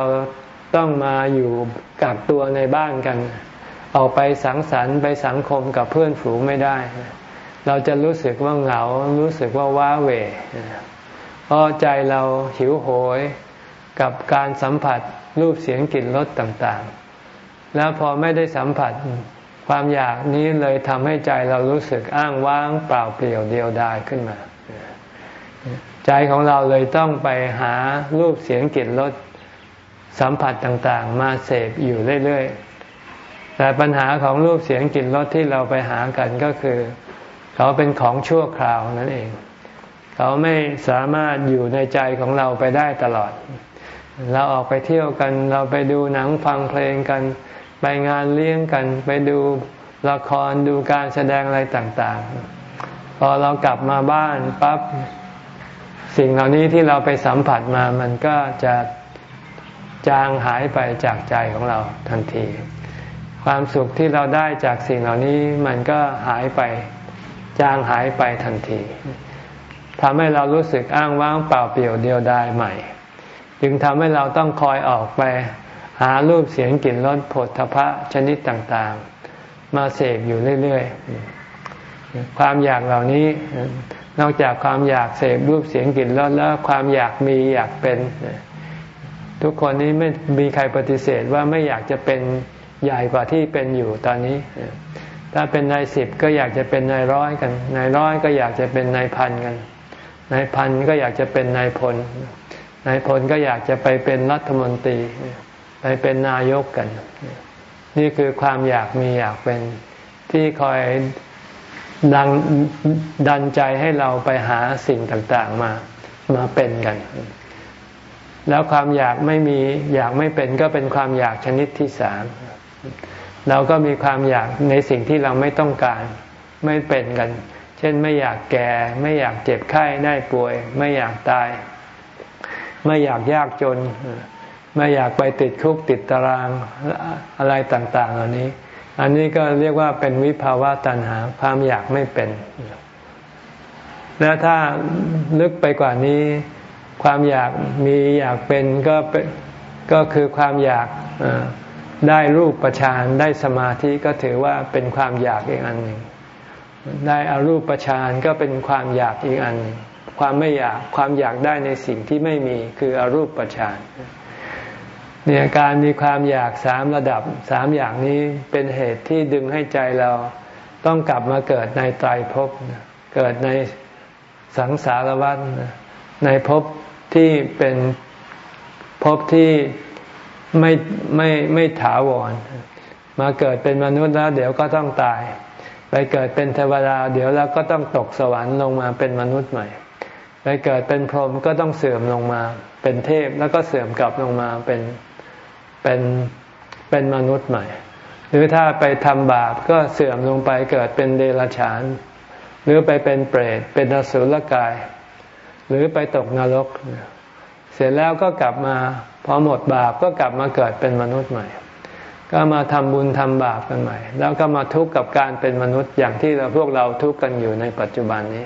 ต้องมาอยู่กักตัวในบ้านกัน ออกไปสังสรรค์ไปสังคมกับเพื่อนฝูงไม่ได้ เราจะรู้สึกว่าเหงา รู้สึกว่าว้าเหวเพราะใจเราหิวโหยกับการสัมผัสรูปเสียงกลิ่นรสต่างๆ แล้วพอไม่ได้สัมผัส ความอยากนี้เลยทำให้ใจเรารู้สึกอ้างว้างเปล่าเปลี่ยวเดียวดายขึ้นมา ใจของเราเลยต้องไปหารูปเสียงกลิ่นรสสัมผัสต่างๆ มาเสพอยู่เรื่อยๆ แต่ปัญหาของรูปเสียงกลิ่นรสที่เราไปหากันก็คือ เขาเป็นของชั่วคราวนั่นเอง เขาไม่สามารถอยู่ในใจของเราไปได้ตลอด เราออกไปเที่ยวกัน เราไปดูหนังฟังเพลงกัน ไปงานเลี้ยงกันไปดูละครดูการแสดงอะไรต่างๆ พอเรากลับมาบ้านปั๊บสิ่งเหล่านี้ที่เราไปสัมผัสมามันก็จะจางหายไปจากใจของเราทันที ความสุขที่เราได้จากสิ่งเหล่านี้มันก็หายไปจางหายไปทันทีทำให้เรารู้สึกอ้างว้างเปล่าเปลี่ยวเดียวดายใหม่ จึงทำให้เราต้องคอยออกไป หารูปเสียงกลิ่นรสผลทพะชนิดต่างๆ มาเสพอยู่เรื่อยๆ ความอยากเหล่านี้นอกจากความอยากเสพรูปเสียงกลิ่นรสแล้วความอยากมีอยากเป็น ทุกคนนี้ไม่มีใครปฏิเสธว่าไม่อยากจะเป็นใหญ่กว่าที่เป็นอยู่ตอนนี้ ถ้าเป็นนายสิบก็อยากจะเป็นนายร้อยกันนายร้อยก็อยากจะเป็นนายพันกันนายพันก็อยากจะเป็นนายพลนายพลก็อยากจะไปเป็นรัฐมนตรี ไปเป็นนายกกัน นี่คือความอยากมีอยากเป็นที่คอยดังดันใจให้เราไปหาสิ่งต่างๆมามาเป็นกัน แล้วความอยากไม่มีอยากไม่เป็นก็เป็นความอยากชนิดที่สามเราก็มีความอยากในสิ่งที่เราไม่ต้องการไม่เป็นกัน เช่นไม่อยากแก่ ไม่อยากเจ็บไข้ได้ป่วย ไม่อยากตาย ไม่อยากยากจน ไม่อยากไปติดคุกติดตารางอะไรต่าง ๆ เหล่านี้ อันนี้ก็เรียกว่าเป็นวิภาวะตัณหาความอยากไม่เป็น แล้วถ้าลึกไปกว่านี้ ความอยากมีอยากเป็นก็เป็นก็คือความอยากได้รูปประชานได้สมาธิก็ถือว่าเป็นความอยากอีกอันหนึ่งได้อารูปประชานก็เป็นความอยากอีกอันหนึ่งความไม่อยากความอยากได้ในสิ่งที่ไม่มีคืออรูปประชาน เนี่ยการมีความอยากสามระดับสามอย่างนี้เป็นเหตุที่ดึงให้ใจเราต้องกลับมาเกิดในไตรภพเกิดในสังสารวัฏในภพที่เป็นภพที่ไม่ไม่ไม่ถาวร มาเกิดเป็นมนุษย์แล้วเดี๋ยวก็ต้องตาย ไปเกิดเป็นเทวดาเดี๋ยวแล้วก็ต้องตกสวรรค์ลงมาเป็นมนุษย์ใหม่ ไปเกิดเป็นพรหมก็ต้องเสื่อมลงมา เป็นเทพแล้วก็เสื่อมกลับลงมาเป็น เป็นเป็นมนุษย์ใหม่ หรือถ้าไปทำบาปก็เสื่อมลงไปเกิดเป็นเดรัจฉาน หรือไปเป็นเปรต เป็นอสุรกาย หรือไปตกนรก เสร็จแล้วก็กลับมาพอหมดบาปก็กลับมาเกิดเป็นมนุษย์ใหม่ ก็มาทำบุญทำบาปกันใหม่ แล้วก็มาทุกข์กับการเป็นมนุษย์อย่างที่เราพวกเราทุกข์กันอยู่ในปัจจุบันนี้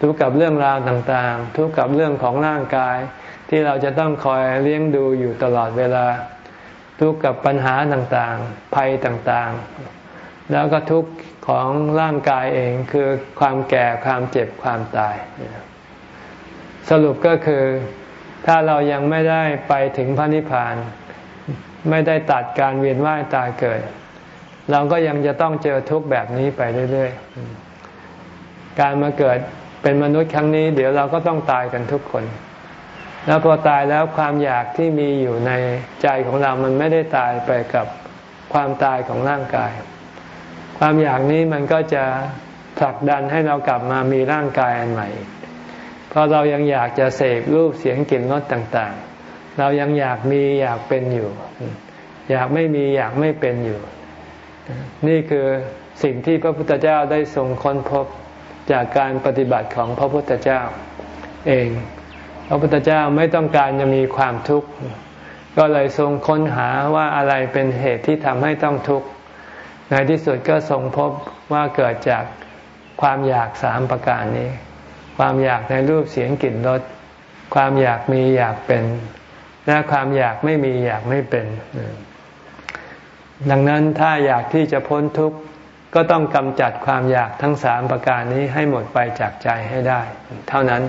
ทุกข์กับเรื่องราวต่างๆ ทุกข์กับเรื่องของร่างกายที่เราจะต้องคอยเลี้ยงดูอยู่ตลอดเวลา ทุกข์กับปัญหาต่างๆ ภัยต่างๆ แล้วก็ทุกข์ของร่างกายเองคือความแก่ความเจ็บความตาย สรุปก็คือถ้าเรายังไม่ได้ไปถึงพระนิพพาน ไม่ได้ตัดการเวียนว่ายตายเกิด เราก็ยังจะต้องเจอทุกข์แบบนี้ไปเรื่อยๆ การมาเกิดเป็นมนุษย์ครั้งนี้ เดี๋ยวเราก็ต้องตายกันทุกคน แล้วพอตายแล้วความอยากที่มีอยู่ในใจของเรามันไม่ได้ตายไปกับความตายของร่างกาย ความอยากนี้มันก็จะผลักดันให้เรากลับมามีร่างกายอันใหม่ เพราะเรายังอยากจะเสพรูปเสียงกลิ่นรสต่างๆ เรายังอยากมีอยากเป็นอยู่ อยากไม่มีอยากไม่เป็นอยู่ นี่คือสิ่งที่พระพุทธเจ้าได้ทรงค้นพบจากการปฏิบัติของพระพุทธเจ้าเอง ระพุทธเจ้าไม่ต้องการจะมีความทุกข์ ก็เลยทรงค้นหาว่าอะไรเป็นเหตุที่ทำให้ต้องทุกข์ ในที่สุดก็ทรงพบว่าเกิดจากความอยากสามประการนี้ ความอยากในรูปเสียงกลิ่นรส ความอยากมีอยากเป็น และความอยากไม่มีอยากไม่เป็น ดังนั้นถ้าอยากที่จะพ้นทุกข์ก็ต้องกำจัดความอยากทั้งสามประการนี้ให้หมดไปจากใจให้ได้ เท่านั้น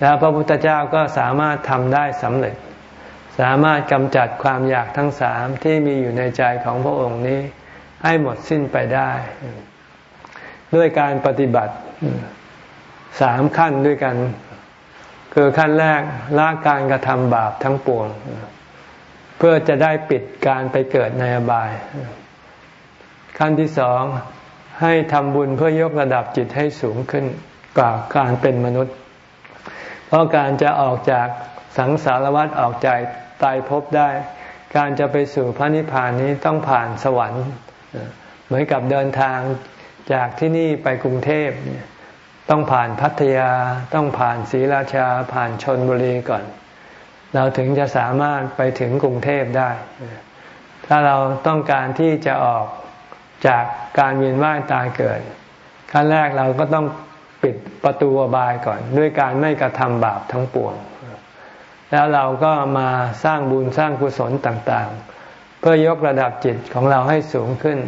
แล้วพระพุทธเจ้าก็สามารถทำได้สำเร็จ สามารถกำจัดความอยากทั้งสามที่มีอยู่ในใจของพระองค์นี้ ให้หมดสิ้นไปได้ ด้วยการปฏิบัติสามขั้นด้วยกัน คือขั้นแรกละการกระทำบาปทั้งปวง เพื่อจะได้ปิดการไปเกิดในอบาย ขั้นที่สองให้ทำบุญเพื่อยกระดับจิตให้สูงขึ้นกว่าการเป็นมนุษย์ เพราะการจะออกจากสังสารวัฏออกจากตายภพได้ การจะไปสู่พระนิพพานนี้ต้องผ่านสวรรค์ เหมือนกับเดินทางจากที่นี่ไปกรุงเทพต้องผ่านพัทยา ต้องผ่านศรีราชา ผ่านชนบุรีก่อน เราถึงจะสามารถไปถึงกรุงเทพได้ ถ้าเราต้องการที่จะออกจากการเวียนว่ายตายเกิดขั้นแรกเราก็ต้อง ปิดประตูอบายก่อน ด้วยการไม่กระทำบาปทั้งปวง แล้วเราก็มาสร้างบุญสร้างกุศลต่างๆ เพื่อยกระดับจิตของเราให้สูงขึ้น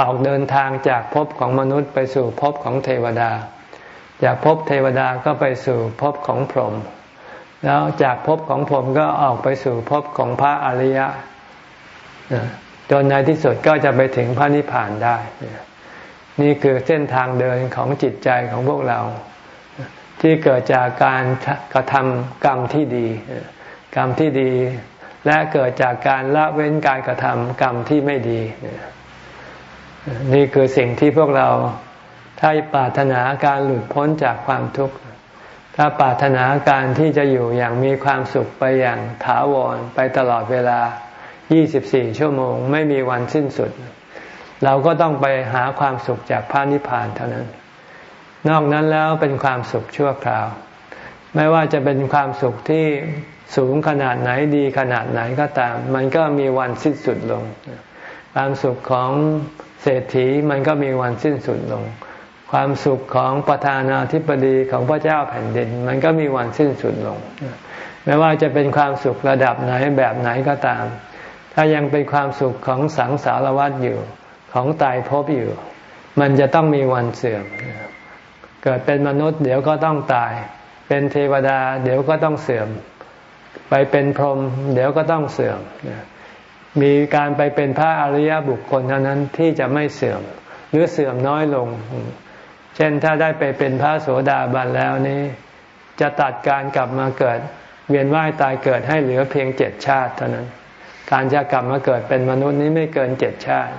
ออกเดินทางจากภพของมนุษย์ไปสู่ภพของเทวดา จากภพเทวดาก็ไปสู่ภพของพรหมแล้วจากภพของพรหมก็ออกไปสู่ภพของพระอริยะจนในที่สุดก็จะไปถึงพระนิพพานได้ นี่คือเส้นทางเดินของจิตใจของพวกเรา ที่เกิดจากการกระทำกรรมที่ดี กรรมที่ดี และเกิดจากการละเว้นการกระทำกรรมที่ไม่ดี นี่คือสิ่งที่พวกเราถ้าปรารถนาการหลุดพ้นจากความทุกข์ถ้าปรารถนาการที่จะอยู่อย่างมีความสุขไปอย่างถาวรไปตลอดเวลา 24 ชั่วโมง ไม่มีวันสิ้นสุด เราก็ต้องไปหาความสุขจากพระนิพพานเท่านั้น นอกนั้นแล้วเป็นความสุขชั่วคราว ไม่ว่าจะเป็นความสุขที่สูงขนาดไหนดีขนาดไหนก็ตาม มันก็มีวันสิ้นสุดลง ความสุขของเศรษฐีมันก็มีวันสิ้นสุดลง ความสุขของประธานาธิบดีของพระเจ้าแผ่นดิน มันก็มีวันสิ้นสุดลง ไม่ว่าจะเป็นความสุขระดับไหนแบบไหนก็ตาม ถ้ายังเป็นความสุขของสังสารวัฏอยู่ ของตายภพอยู่ มันจะต้องมีวันเสื่อม เกิดเป็นมนุษย์เดี๋ยวก็ต้องตาย เป็นเทวดา เดี๋ยวก็ต้องเสื่อม ไปเป็นพรหมเดี๋ยวก็ต้องเสื่อม มีการไปเป็นพระอริยบุคคลเท่านั้นที่จะไม่เสื่อม หรือเสื่อมน้อยลง เช่นถ้าได้ไปเป็นพระโสดาบันแล้วนี้ จะตัดการกลับมาเกิด เวียนว่ายตายเกิดให้เหลือเพียงเจ็ดชาติเท่านั้นการจะกลับมาเกิดเป็นมนุษย์นี้ไม่เกินเจ็ดชาติ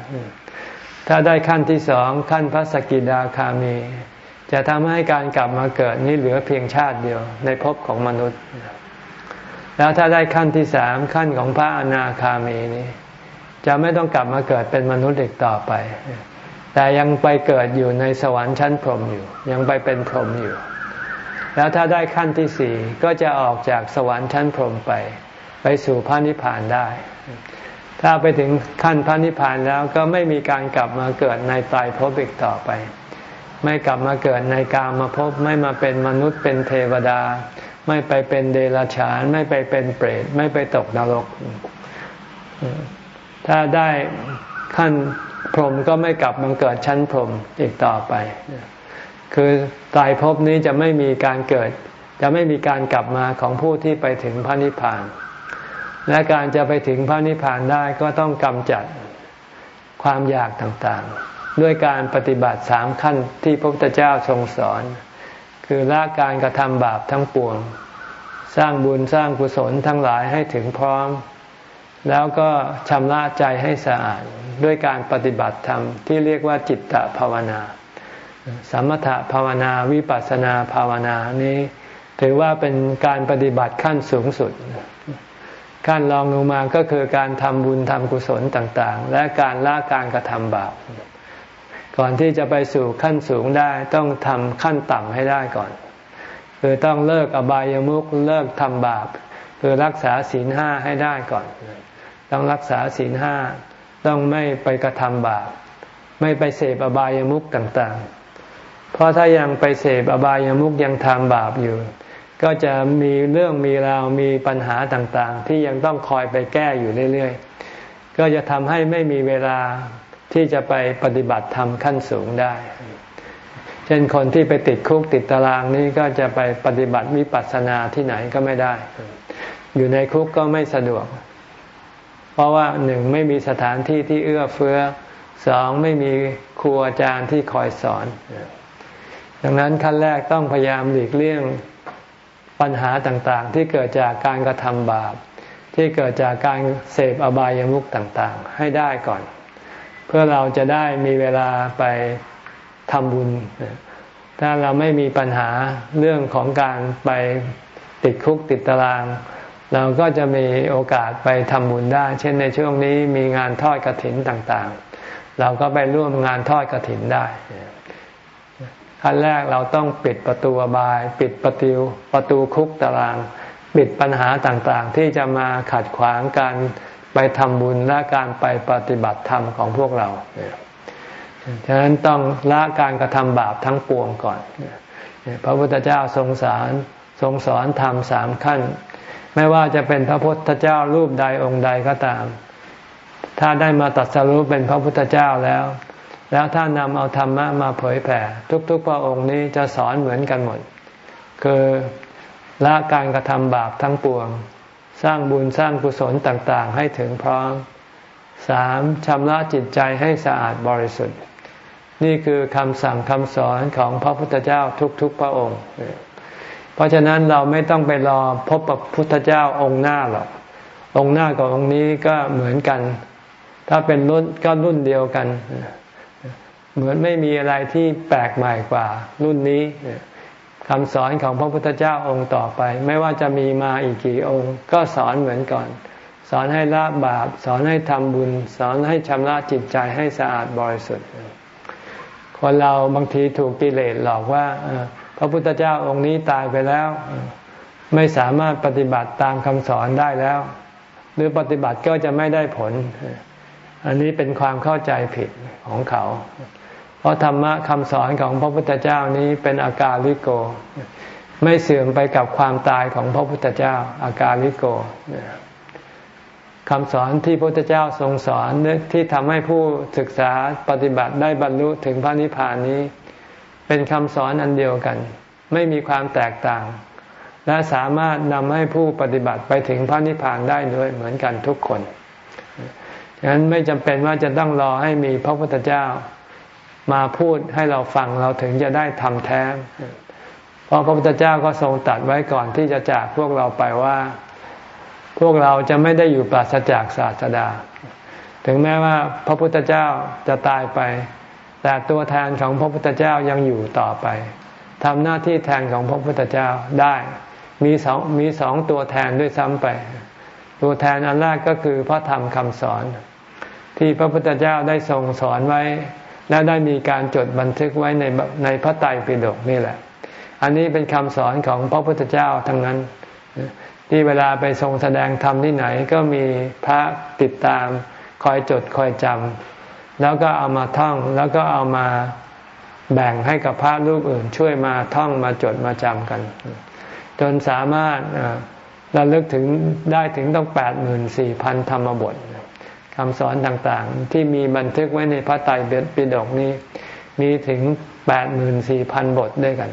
ถ้าได้ขั้นที่สองขั้นพระสกิดาคามี จะทำให้การกลับมาเกิดนี้เหลือเพียงชาติเดียวในภพของมนุษย์ แล้วถ้าได้ขั้นที่สามขั้นของพระอนาคามีนี้จะไม่ต้องกลับมาเกิดเป็นมนุษย์อีกต่อไป แต่ยังไปเกิดอยู่ในสวรรค์ชั้นพรหมอยู่ ยังไปเป็นพรหมอยู่ แล้วถ้าได้ขั้นที่สี่ก็จะออกจากสวรรค์ชั้นพรหมไป ไปสู่พระนิพพานได้ ถ้าไปถึงขั้นพระนิพพานแล้วก็ไม่มีการกลับมาเกิดในตายภพอีกต่อไป ไม่กลับมาเกิดในกามาภพไม่มาเป็นมนุษย์เป็นเทวดา ไม่ไปเป็นเดรัจฉาน ไม่ไปเป็นเปรตไม่ไปตกนรก ถ้าได้ขั้นพรหมก็ไม่กลับมาเกิดชั้นพรหมอีกต่อไป คือตายภพนี้จะไม่มีการเกิด จะไม่มีการกลับมาของผู้ที่ไปถึงพระนิพพาน และการจะไปถึงพระนิพพานได้ก็ต้องกำจัดความอยากต่างๆ ด้วยการปฏิบัติสามขั้นที่พระพุทธเจ้าทรงสอน คือละการกระทำบาปทั้งปวง สร้างบุญสร้างกุศลทั้งหลายให้ถึงพร้อม แล้วก็ชำระใจให้สะอาดด้วยการปฏิบัติธรรมที่เรียกว่าจิตตภาวนา สมถภาวนาวิปัสสนาภาวนานี้ ถือว่าเป็นการปฏิบัติขั้นสูงสุด ขั้นรองลงมาก็คือการทำบุญทำกุศลต่างๆ และการละการกระทำบาปก่อนที่จะไปสู่ขั้นสูงได้ต้องทำขั้นต่ำให้ได้ก่อน คือต้องเลิกอบายามุขเลิกทำบาป คือรักษาศีลห้าให้ได้ก่อน ต้องรักษาศีลห้าต้องไม่ไปกระทำบาป ไม่ไปเสพอบายามุขต่างๆ เพราะถ้ายังไปเสพอบายามุขยังทำบาปอยู่ ก็จะมีเรื่องมีราวมีปัญหาต่างๆ ที่ยังต้องคอยไปแก้อยู่เรื่อยๆ ก็จะทำให้ไม่มีเวลาที่จะไปปฏิบัติธรรมขั้นสูงได้ เช่นคนที่ไปติดคุกติดตารางนี้ก็จะไปปฏิบัติวิปัสสนาที่ไหนก็ไม่ได้ อยู่ในคุกก็ไม่สะดวก เพราะว่าหนึ่งไม่มีสถานที่ที่เอื้อเฟื้อสองไม่มีครูอาจารย์ที่คอยสอน ดังนั้นขั้นแรกต้องพยายามหลีกเลี่ยง ปัญหาต่างๆ ที่เกิดจากการกระทำบาป ที่เกิดจากการเสพอบายามุขต่างๆ ให้ได้ก่อน เพื่อเราจะได้มีเวลาไปทำบุญ ถ้าเราไม่มีปัญหาเรื่องของการไปติดคุกติดตาราง เราก็จะมีโอกาสไปทำบุญได้ เช่นในช่วงนี้มีงานทอดกระถินต่างๆ เราก็ไปร่วมงานทอดกระถินได้ ขั้นแรกเราต้องปิดประตูบาย ปิดประตูประตูคุกตาราง ปิดปัญหาต่างๆ ที่จะมาขัดขวางการไปทำบุญและการไปปฏิบัติธรรมของพวกเราฉะนั้นต้องละการกระทำบาปทั้งปวงก่อนพระพุทธเจ้าทรงสารทรงสอนธรรมสามขั้น ไม่ว่าจะเป็นพระพุทธเจ้ารูปใดองค์ใดก็ตาม ถ้าได้มาตัดสรุปเป็นพระพุทธเจ้าแล้ว แล้วถ้านำเอาธรรมะมาเผยแผ่ ทุกๆพระองค์นี้จะสอนเหมือนกันหมด คือละการกระทำบาปทั้งปวง สร้างบุญสร้างกุศลต่างๆ ให้ถึงพร้อมสามชำระจิตใจให้สะอาดบริสุทธิ์ นี่คือคำสั่งคำสอนของพระพุทธเจ้าทุกๆพระองค์ เพราะฉะนั้นเราไม่ต้องไปรอพบพระพุทธเจ้าองค์หน้าหรอกองค์หน้ากับองค์นี้ก็เหมือนกัน ถ้าเป็นรุ่นก็รุ่นเดียวกัน เหมือนไม่มีอะไรที่แปลกใหม่กว่ารุ่นนี้คำสอนของพระพุทธเจ้าองค์ต่อไป ไม่ว่าจะมีมาอีกกี่องค์ ก็สอนเหมือนก่อน สอนให้ละบาป สอนให้ทำบุญ สอนให้ชำระจิตใจให้สะอาดบริสุทธิ์คนเราบางทีถูกกิเลสหลอกว่าพระพุทธเจ้าองค์นี้ตายไปแล้ว ไม่สามารถปฏิบัติตามคำสอนได้แล้ว หรือปฏิบัติก็จะไม่ได้ผล อันนี้เป็นความเข้าใจผิดของเขา ราะธรรมะคำสอนของพระพุทธเจ้านี้เป็นอากาลิโก ไม่เสื่อมไปกับความตายของพระพุทธเจ้าอากาลิโกคำสอนที่พระพุทธเจ้าทรงสอนที่ทำให้ผู้ศึกษาปฏิบัติได้บรรลุถึงพระนิพพานนี้ เป็นคำสอนอันเดียวกัน ไม่มีความแตกต่าง และสามารถนำให้ผู้ปฏิบัติไปถึงพระนิพพานได้ด้วยเหมือนกันทุกคนฉะนั้นไม่จำเป็นว่าจะต้องรอให้มีพระพุทธเจ้า มาพูดให้เราฟังเราถึงจะได้ทำแท้เพราะพระพุทธเจ้าก็ทรงตัดไว้ก่อนที่จะจากพวกเราไปว่า พวกเราจะไม่ได้อยู่ปราศจากศาสดา ถึงแม้ว่าพระพุทธเจ้าจะตายไป แต่ตัวแทนของพระพุทธเจ้ายังอยู่ต่อไปทำหน้าที่แทนของพระพุทธเจ้าได้มีสองมีสองตัวแทนด้วยซ้ำไป ตัวแทนอันแรกก็คือพระธรรมคำสอน ที่พระพุทธเจ้าได้ทรงสอนไว้ และได้มีการจดบันทึกไว้ในในพระไตรปิฎกนี่แหละ อันนี้เป็นคำสอนของพระพุทธเจ้าทั้งนั้น ที่เวลาไปทรงแสดงธรรมที่ไหนก็มีพระติดตามคอยจดคอยจำแล้วก็เอามาท่องแล้วก็เอามาแบ่งให้กับพระรูปอื่น ช่วยมาท่องมาจดมาจำกัน จนสามารถระลึกถึงได้ถึงต้องแปดหมื่นสี่พันธรรมบท คำสอนต่างๆ ที่มีบันทึกไว้ในพระไตรปิฎกนี้ มีถึงแปดหมื่นสี่พันบทด้วยกัน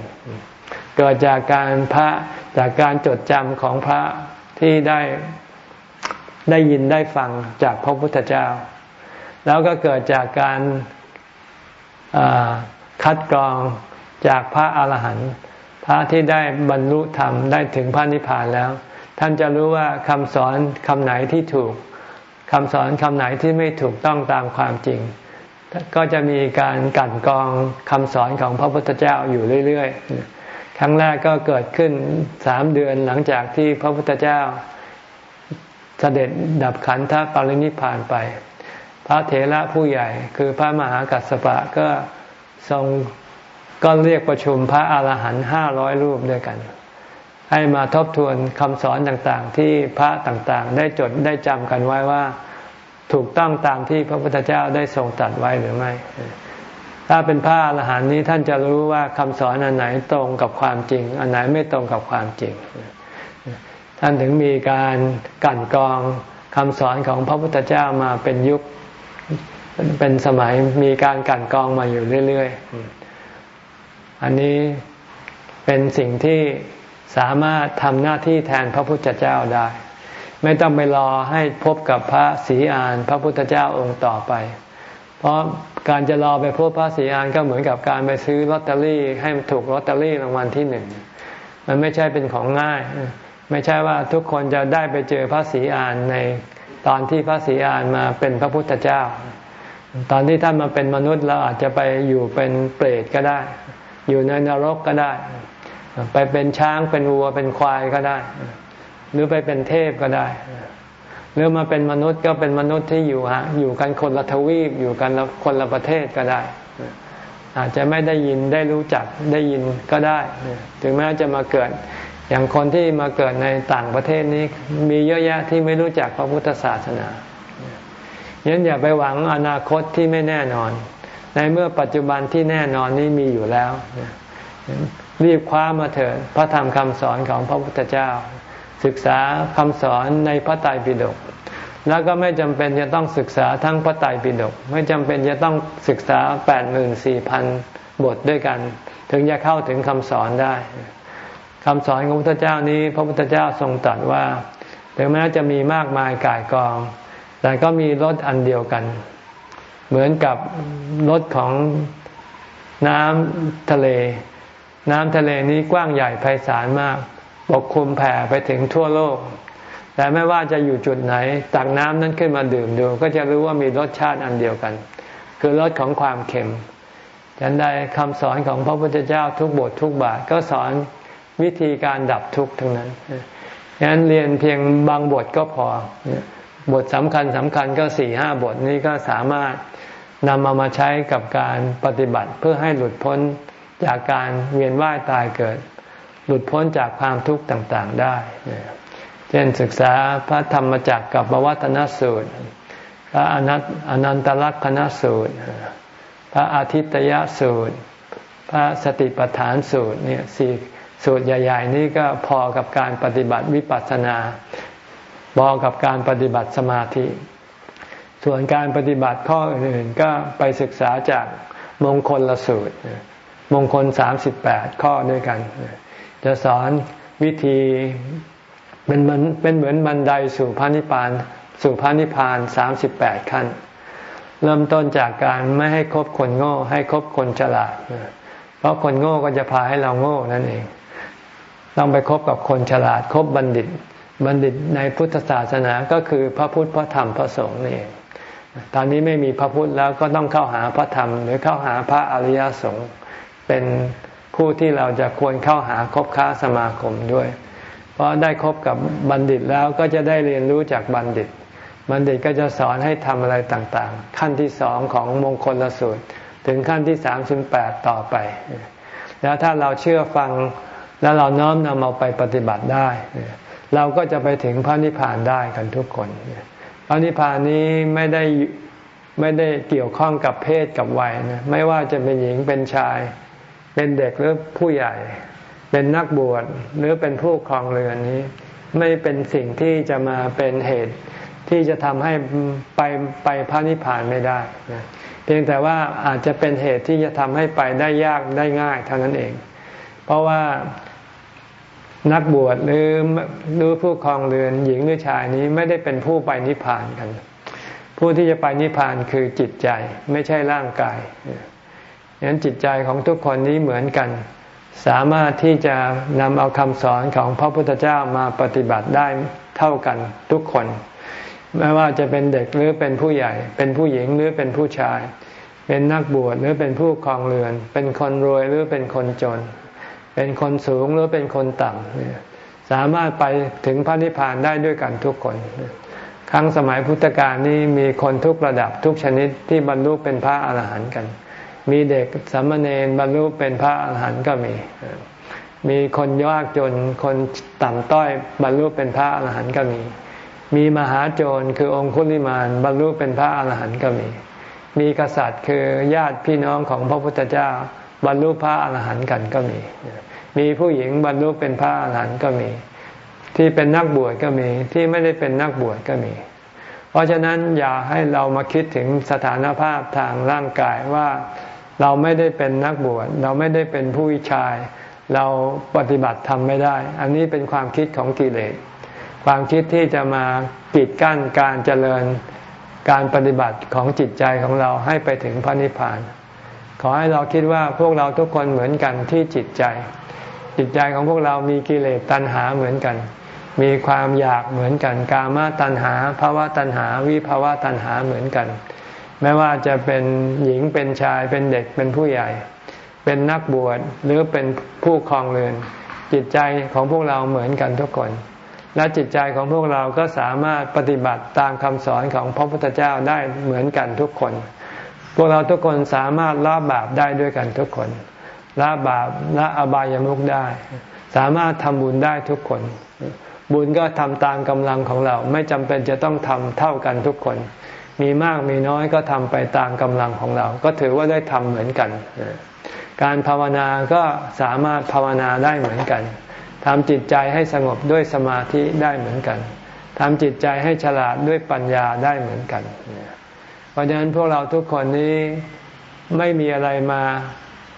เกิดจากการพระจากการจดจำของพระที่ได้ได้ยินได้ฟังจากพระพุทธเจ้า แล้วก็เกิดจากการคัดกรองจากพระอาหารหันต์พระที่ได้บรรลุธรรมได้ถึงพระนิพพานแล้ว ท่านจะรู้ว่าคำสอนคำไหนที่ถูก คำสอนคำไหนที่ไม่ถูกต้องตามความจริง ก็จะมีการกั่นกรองคำสอนของพระพุทธเจ้าอยู่เรื่อยๆ ครั้งแรกก็เกิดขึ้นสามเดือนหลังจากที่พระพุทธเจ้าเสด็จดับขันธปรินิพพานไป พระเถระผู้ใหญ่คือพระมหากัสสปะก็ทรงก็เรียกประชุมพระอาหารหันต์ห้าร้อยรูปด้วยกัน ให้มาทบทวนคำสอนต่างๆ ที่พระต่างๆ ได้จดได้จำกันไว้ว่าถูกต้องตามที่พระพุทธเจ้าได้ทรงตัดไว้หรือไม่ ถ้าเป็นพระอรหันต์นี้ท่านจะรู้ว่าคำสอนอันไหนตรงกับความจริง อันไหนไม่ตรงกับความจริง ท่านถึงมีการกั่นกรองคำสอนของพระพุทธเจ้ามาเป็นยุคเป็นสมัยมีการกันกองมาอยู่เรื่อยๆ อันนี้เป็นสิ่งที่ สามารถทำหน้าที่แทนพระพุทธเจ้าได้ ไม่ต้องไปรอให้พบกับพระศรีอานพระพุทธเจ้าองค์ต่อไป เพราะการจะรอไปพบพระศรีอานก็เหมือนกับการไปซื้อลอตเตอรี่ให้ถูกลอตเตอรี่รางวัลที่หนึ่งมันไม่ใช่เป็นของง่าย ไม่ใช่ว่าทุกคนจะได้ไปเจอพระศรีอานในตอนที่พระศรีอานมาเป็นพระพุทธเจ้า ตอนที่ท่านมาเป็นมนุษย์เราอาจจะไปอยู่เป็นเปรตก็ได้ อยู่ในนรกก็ได้ ไปเป็นช้างเป็นวัวเป็นควายก็ได้ หรือไปเป็นเทพก็ได้ หรือมาเป็นมนุษย์ก็เป็นมนุษย์ที่อยู่ฮะอยู่กันคนละทวีปอยู่กันคนละประเทศก็ได้ อาจจะไม่ได้ยินได้รู้จักได้ยินก็ได้ ถึงแม้จะมาเกิด อย่างคนที่มาเกิดในต่างประเทศนี้มีเยอะแยะที่ไม่รู้จักพระพุทธศาสนายันอย่าไปหวังอนาคตที่ไม่แน่นอน ในเมื่อปัจจุบันที่แน่นอนนี้มีอยู่แล้ว รีบคว้ามาเถิดพระธรรมคำสอนของพระพุทธเจ้า ศึกษาคำสอนในพระไตรปิฎกแล้วก็ไม่จำเป็นจะต้องศึกษาทั้งพระไตรปิฎกไม่จำเป็นจะต้องศึกษาแปดหมื่นสี่พันบทด้วยกัน ถึงจะเข้าถึงคำสอนได้คำสอนของพระพุทธเจ้านี้ พระพุทธเจ้าทรงตรัสว่า ถึงแม้จะมีมากมายกายกอง แต่ก็มีรถอันเดียวกัน เหมือนกับรถของน้ำทะเล น้ำทะเลนี้กว้างใหญ่ไพศาลมาก ปกคลุมแผ่ไปถึงทั่วโลก แต่ไม่ว่าจะอยู่จุดไหนตักน้ำนั้นขึ้นมาดื่มดู ก็จะรู้ว่ามีรสชาติอันเดียวกัน คือรสของความเค็มฉันใดคำสอนของพระพุทธเจ้าทุกบททุกบาทก็สอนวิธีการดับทุกข์ทั้งนั้นฉะนั้นเรียนเพียงบางบทก็พอ บทสำคัญสำคัญก็สี่ห้าบทนี้ก็สามารถนำมามาใช้กับการปฏิบัติเพื่อให้หลุดพ้น จากการเวียนว่ายตายเกิด หลุดพ้นจากความทุกข์ต่างๆได้ เช่นศึกษาพระธรรมจักรกับปวัตนสูตร พระอนัตอนันตลักษณสูตร พระอาทิตยสูตร พระสติปัฏฐานสูตรเนี่ยสี่สูตรใหญ่ ๆ นี่ก็พอกับการปฏิบัติวิปัสสนาพอกับการปฏิบัติสมาธิ ส่วนการปฏิบัติข้ออื่นๆก็ไปศึกษาจากมงคลละสูตร มงคลสามสิบแปดข้อด้วยกัน จะสอนวิธีเป็นเหมือนเป็นเหมือนบันไดสู่พระนิพพาน สู่พระนิพพานสามสิบแปดขั้น เริ่มต้นจากการไม่ให้คบคนโง่ ให้คบคนฉลาด เพราะคนโง่ก็จะพาให้เราโง่นั่นเอง ต้องไปคบกับคนฉลาด คบบัณฑิต บัณฑิตในพุทธศาสนาก็คือพระพุทธพระธรรมพระสงฆ์นี่เองตอนนี้ไม่มีพระพุทธแล้วก็ต้องเข้าหาพระธรรม หรือเข้าหาพระอริยสงฆ์ เป็นผู้ที่เราจะควรเข้าหาคบค้าสมาคมด้วย เพราะได้คบกับบัณฑิตแล้วก็จะได้เรียนรู้จากบัณฑิต บัณฑิตก็จะสอนให้ทำอะไรต่างๆ ขั้นที่สองของมงคลละสูตร ถึงขั้นที่สามสิบแปดต่อไป แล้วถ้าเราเชื่อฟังแล้วเราน้อมนำเอาไปปฏิบัติได้ เราก็จะไปถึงพระนิพพานได้กันทุกคน พระนิพพานนี้ไม่ได้ไม่ได้เกี่ยวข้องกับเพศกับวัยนะไม่ว่าจะเป็นหญิงเป็นชาย เป็นเด็กหรือผู้ใหญ่ เป็นนักบวชหรือเป็นผู้ครองเรือนนี้ ไม่เป็นสิ่งที่จะมาเป็นเหตุที่จะทำให้ไปไปพระนิพพานไม่ได้ เพียงแต่ว่าอาจจะเป็นเหตุที่จะทำให้ไปได้ยากได้ง่ายเท่านั้นเอง เพราะว่านักบวชหรือหรือผู้ครองเรือนหญิงหรือชายนี้ไม่ได้เป็นผู้ไปนิพพานกัน ผู้ที่จะไปนิพพานคือจิตใจไม่ใช่ร่างกาย ดังนั้นจิตใจของทุกคนนี้เหมือนกัน สามารถที่จะนำเอาคำสอนของพระพุทธเจ้ามาปฏิบัติได้เท่ากันทุกคน ไม่ว่าจะเป็นเด็กหรือเป็นผู้ใหญ่ เป็นผู้หญิงหรือเป็นผู้ชาย เป็นนักบวชหรือเป็นผู้ครองเรือน เป็นคนรวยหรือเป็นคนจน เป็นคนสูงหรือเป็นคนต่ำสามารถไปถึงพระนิพพานได้ด้วยกันทุกคนครั้งสมัยพุทธกาลนี้มีคนทุกระดับทุกชนิดที่บรรลุเป็นพระอาหารหันต์กัน มีเด็กสามเณรบรรลุเป็นพระอาหารหันต์ก็มี มีคนยากจนคนต่ำต้อยบรรลุเป็นพระอาหารหันต์ก็มี มีมหาโจรคือองคุลิมานบรรลุเป็นพระอาหารหันต์ก็มี มีกษัตริย์คือญาติพี่น้องของพระพุทธเจ้าบรรลุพระอรหันต์กันก็มี มีผู้หญิงบรรลุเป็นพระอรหันต์ก็มี ที่เป็นนักบวชก็มี ที่ไม่ได้เป็นนักบวชก็มี เพราะฉะนั้นอย่าให้เรามาคิดถึงสถานภาพทางร่างกายว่า เราไม่ได้เป็นนักบวชเราไม่ได้เป็นผู้วิชาย เราปฏิบัติทำไม่ได้ อันนี้เป็นความคิดของกิเลสความคิดที่จะมาปิดกั้นการเจริญการปฏิบัติของจิตใจของเราให้ไปถึงพระนิพพาน ขอให้เราคิดว่าพวกเราทุกคนเหมือนกันที่จิตใจ จิตใจของพวกเรามีกิเลสตัณหาเหมือนกัน มีความอยากเหมือนกัน กามาตัณหาภาวะตัณหา วิภาวะตัณหาเหมือนกัน ไม่ว่าจะเป็นหญิงเป็นชายเป็นเด็กเป็นผู้ใหญ่ เป็นนักบวชหรือเป็นผู้คลองเรือน จิตใจของพวกเราเหมือนกันทุกคน และจิตใจของพวกเราก็สามารถปฏิบัติตามคำสอนของพระพุทธเจ้าได้เหมือนกันทุกคน พวกเราทุกคนสามารถละบาปได้ด้วยกันทุกคนละบาปละอบายามุกได้ สามารถทำบุญได้ทุกคน บุญก็ทำตามกำลังของเราไม่จำเป็นจะต้องทำเท่ากันทุกคน มีมากมีน้อยก็ทำไปตามกำลังของเรา ก็ถือว่าได้ทำเหมือนกัน การภาวนาก็สามารถภาวนาได้เหมือนกันทำจิตใจให้สงบด้วยสมาธิได้เหมือนกันทำจิตใจให้ฉลาดด้วยปัญญาได้เหมือนกันเพราะฉะนั้นพวกเราทุกคนนี้ไม่มีอะไรมา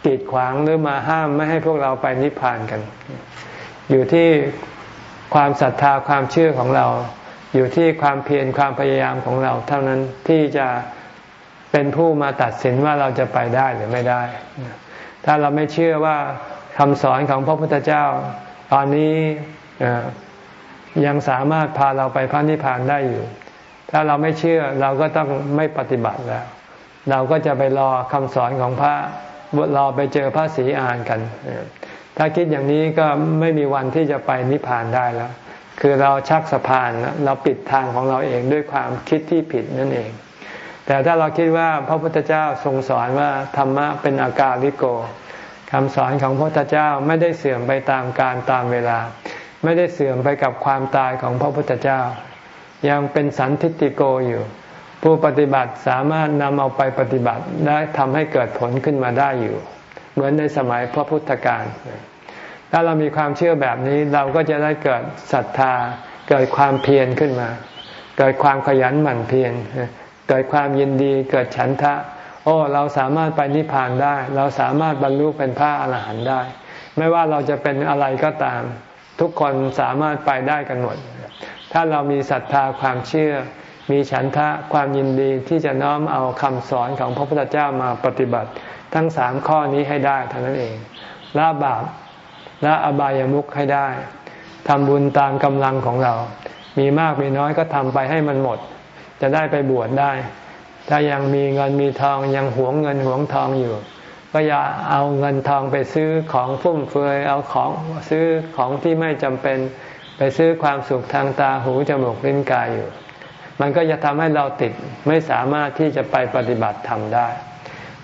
กีดขวางหรือมาห้ามไม่ให้พวกเราไปนิพพานกัน อยู่ที่ความศรัทธาความเชื่อของเรา อยู่ที่ความเพียรความพยายามของเรา เท่านั้นที่จะเป็นผู้มาตัดสินว่าเราจะไปได้หรือไม่ได้ ถ้าเราไม่เชื่อว่าคำสอนของพระพุทธเจ้า ตอนนี้ยังสามารถพาเราไปพระนิพพานได้อยู่ ถ้าเราไม่เชื่อเราก็ต้องไม่ปฏิบัติแล้ว เราก็จะไปรอคำสอนของพระรอไปเจอพระศรีอานกัน ถ้าคิดอย่างนี้ก็ไม่มีวันที่จะไปนิพพานได้แล้ว คือเราชักสะพานเราปิดทางของเราเองด้วยความคิดที่ผิดนั่นเอง แต่ถ้าเราคิดว่าพระพุทธเจ้าทรงสอนว่าธรรมะเป็นอากาลิโกคำสอนของพระพุทธเจ้าไม่ได้เสื่อมไปตามการตามเวลา ไม่ได้เสื่อมไปกับความตายของพระพุทธเจ้า ยังเป็นสันทิติโกอยู่ ผู้ปฏิบัติสามารถนำเอาไปปฏิบัติได้ทำให้เกิดผลขึ้นมาได้อยู่ เหมือนในสมัยพระพุทธการ ถ้าเรามีความเชื่อแบบนี้เราก็จะได้เกิดศรัทธา เกิดความเพียรขึ้นมา เกิดความขยันหมั่นเพียรเกิดความยินดีเกิดฉันทะ โอ้ เราสามารถไปนิพพานได้ เราสามารถบรรลุเป็นพระอรหันต์ได้ ไม่ว่าเราจะเป็นอะไรก็ตาม ทุกคนสามารถไปได้กันหมด ถ้าเรามีศรัทธาความเชื่อ มีฉันทะความยินดีที่จะน้อมเอาคำสอนของพระพุทธเจ้ามาปฏิบัติ ทั้งสามข้อนี้ให้ได้เท่านั้นเองละบาป ละอบายามุขให้ได้ทำบุญตามกำลังของเรา มีมากมีน้อยก็ทำไปให้มันหมด จะได้ไปบวชได้ ถ้ายังมีเงินมีทองยังหวงเงินหวงทองอยู่ ก็อย่าเอาเงินทองไปซื้อของฟุ่มเฟือยเอาของซื้อของที่ไม่จำเป็นไปซื้อความสุขทางตาหูจมูกลิ้นกายอยู่ มันก็จะทำให้เราติดไม่สามารถที่จะไปปฏิบัติธรรมได้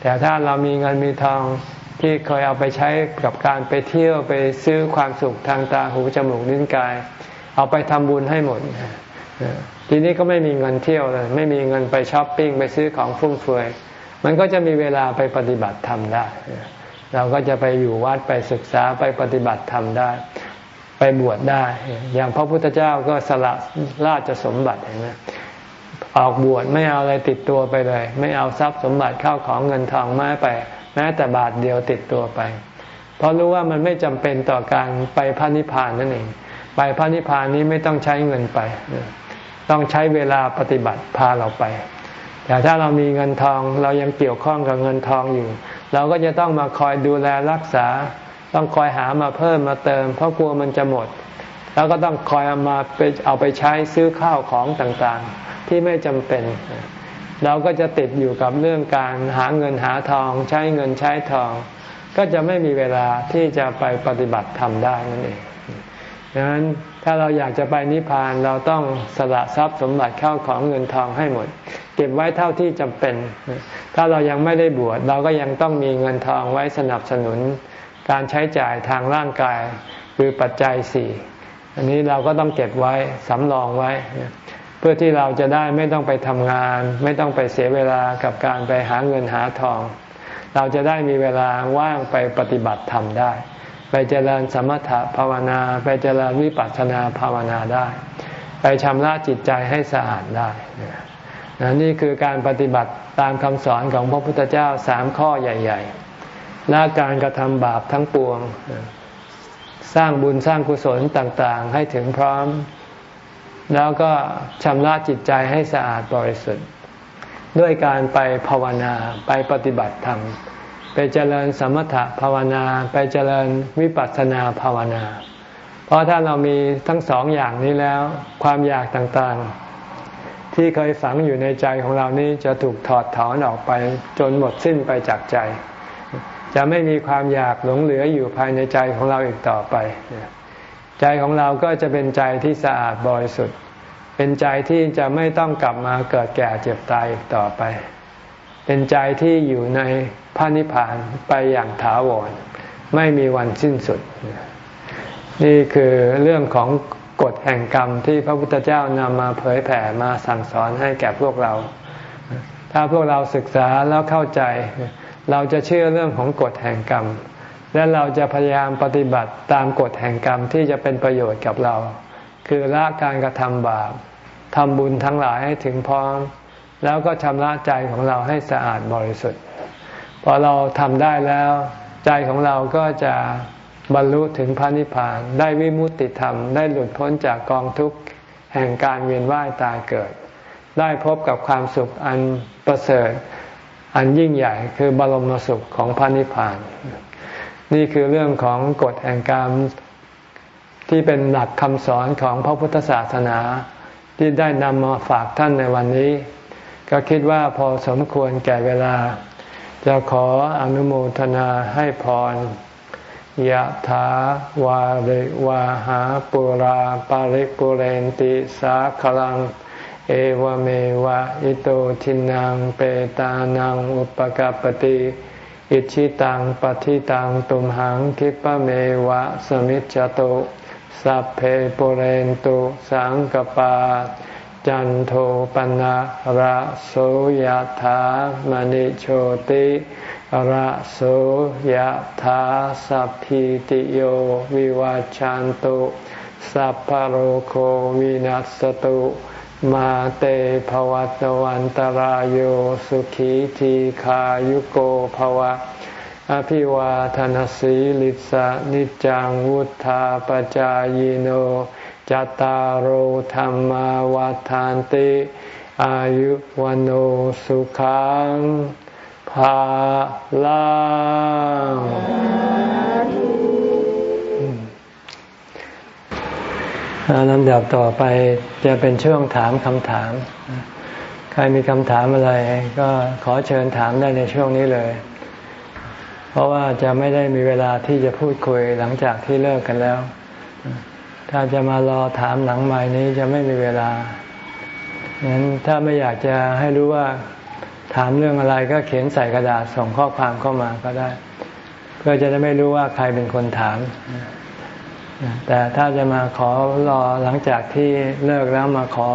แต่ถ้าเรามีเงินมีทอง ที่เคยเอาไปใช้กับการไปเที่ยวไปซื้อความสุขทางตาหูจมูกลิ้นกาย เอาไปทำบุญให้หมดทีนี้ก็ไม่มีเงินเที่ยวเลย ไม่มีเงินไปช้อปปิ้งไปซื้อของฟุ่มเฟือยมันก็จะมีเวลาไปปฏิบัติธรรมได้ เราก็จะไปอยู่วัดไปศึกษาไปปฏิบัติธรรมได้ ไปบวชได้ อย่างพระพุทธเจ้าก็สละราชสมบัติเห็นไหมออกบวชไม่เอาอะไรติดตัวไปเลย ไม่เอาทรัพย์สมบัติเข้าของเงินทองมาไป แม้แต่บาทเดียวติดตัวไป เพราะรู้ว่ามันไม่จำเป็นต่อการไปพระนิพพานนั่นเอง ไปพระนิพพานนี้ไม่ต้องใช้เงินไป ต้องใช้เวลาปฏิบัติพาเราไป แต่ถ้าเรามีเงินทองเรายังเกี่ยวข้องกับเงินทองอยู่ เราก็จะต้องมาคอยดูแลรักษา ต้องคอยหามาเพิ่มมาเติม เพราะกลัวมันจะหมด แล้วก็ต้องคอยเอามาไปเอาไปใช้ซื้อข้าวของต่างๆ ที่ไม่จำเป็น เราก็จะติดอยู่กับเรื่องการหาเงินหาทองใช้เงินใช้ทอง ก็จะไม่มีเวลาที่จะไปปฏิบัติธรรมได้นั่นเองดังนั้นถ้าเราอยากจะไปนิพพานเราต้องสละทรัพย์สมบัติเข้าของเงินทองให้หมด เก็บไว้เท่าที่จำเป็น ถ้าเรายังไม่ได้บวชเราก็ยังต้องมีเงินทองไว้สนับสนุน การใช้จ่ายทางร่างกายคือปัจจัยสี่อันนี้เราก็ต้องเก็บไว้สำรองไว้ เพื่อที่เราจะได้ไม่ต้องไปทำงาน ไม่ต้องไปเสียเวลากับการไปหาเงินหาทอง เราจะได้มีเวลาว่างไปปฏิบัติธรรมได้ ไปเจริญสมถภาวนา ไปเจริญวิปัสสนาภาวนาได้ ไปชำระจิตใจให้สะอาดได้นี่คือการปฏิบัติตามคำสอนของพระพุทธเจ้าสามข้อใหญ่ ๆ ละการกระทำบาปทั้งปวง สร้างบุญสร้างกุศลต่างๆ ให้ถึงพร้อม แล้วก็ชำระจิตใจให้สะอาดบริสุทธิ์ ด้วยการไปภาวนาไปปฏิบัติธรรม ไปเจริญสมถะภาวนา ไปเจริญวิปัสสนาภาวนา เพราะถ้าเรามีทั้งสองอย่างนี้แล้ว ความอยากต่างๆ ที่เคยฝังอยู่ในใจของเรานี้จะถูกถอดถอนออกไปจนหมดสิ้นไปจากใจ จะไม่มีความอยากหลงเหลืออยู่ภายในใจของเราอีกต่อไป ใจของเราก็จะเป็นใจที่สะอาดบริสุทธิ์ เป็นใจที่จะไม่ต้องกลับมาเกิดแก่เจ็บตายอีกต่อไป เป็นใจที่อยู่ในพระนิพพานไปอย่างถาวร ไม่มีวันสิ้นสุด นี่คือเรื่องของกฎแห่งกรรมที่พระพุทธเจ้านำมาเผยแผ่มาสั่งสอนให้แก่พวกเรา ถ้าพวกเราศึกษาแล้วเข้าใจ เราจะเชื่อเรื่องของกฎแห่งกรรม และเราจะพยายามปฏิบัติตามกฎแห่งกรรมที่จะเป็นประโยชน์กับเรา คือละการกระทำบาปทำบุญทั้งหลายให้ถึงพร้อม แล้วก็ชำระใจของเราให้สะอาดบริสุทธิ์พอเราทำได้แล้ว ใจของเราก็จะบรรลุถึงพระนิพพาน ได้วิมุตติธรรม ได้หลุดพ้นจากกองทุกข์แห่งการเวียนว่ายตายเกิด ได้พบกับความสุขอันประเสริฐ อันยิ่งใหญ่คือบรมสุขของพระนิพพาน นี่คือเรื่องของกฎแห่งกรรมที่เป็นหลักคำสอนของพระพุทธศาสนาที่ได้นำมาฝากท่านในวันนี้ ก็คิดว่าพอสมควรแก่เวลา จะขออนุโมทนาให้พรยะถาวาริวาหาปุราปาริปุเรนติสาคลัง เอวเมวะอิโตทินังเปตานังอุปกาปติ อิชิตังปฏิตังตุมหังคิปะเมวะสมิจจโตสัพเพปุเรนตุสังกปา จันโทปนะระโสยถามณิโชติระโสยถาสัพพิติโยวิวาจันตุสัพพโรโควินัสตุ มาเตภวัตวันตารโยสุขีทีขายุโกภวะ อภิวาทนสีลิสะนิจังวุธาปจายโนจตารโหธรรมวาทานติ อายุวันโอสุขังภาลัง ลำดับต่อไปจะเป็นช่วงถามคำถาม ใครมีคำถามอะไร ก็ขอเชิญถามได้ในช่วงนี้เลย เพราะว่าจะไม่ได้มีเวลาที่จะพูดคุยหลังจากที่เลิกกันแล้ว ถ้าจะมารอถามหลังใหม่นี้จะไม่มีเวลางั้นถ้าไม่อยากจะให้รู้ว่าถามเรื่องอะไรก็เขียนใส่กระดาษส่งข้อความเข้ามาก็ได้ เพื่อจะได้ไม่รู้ว่าใครเป็นคนถาม แต่ถ้าจะมาขอรอหลังจากที่เลิกแล้วมาขอ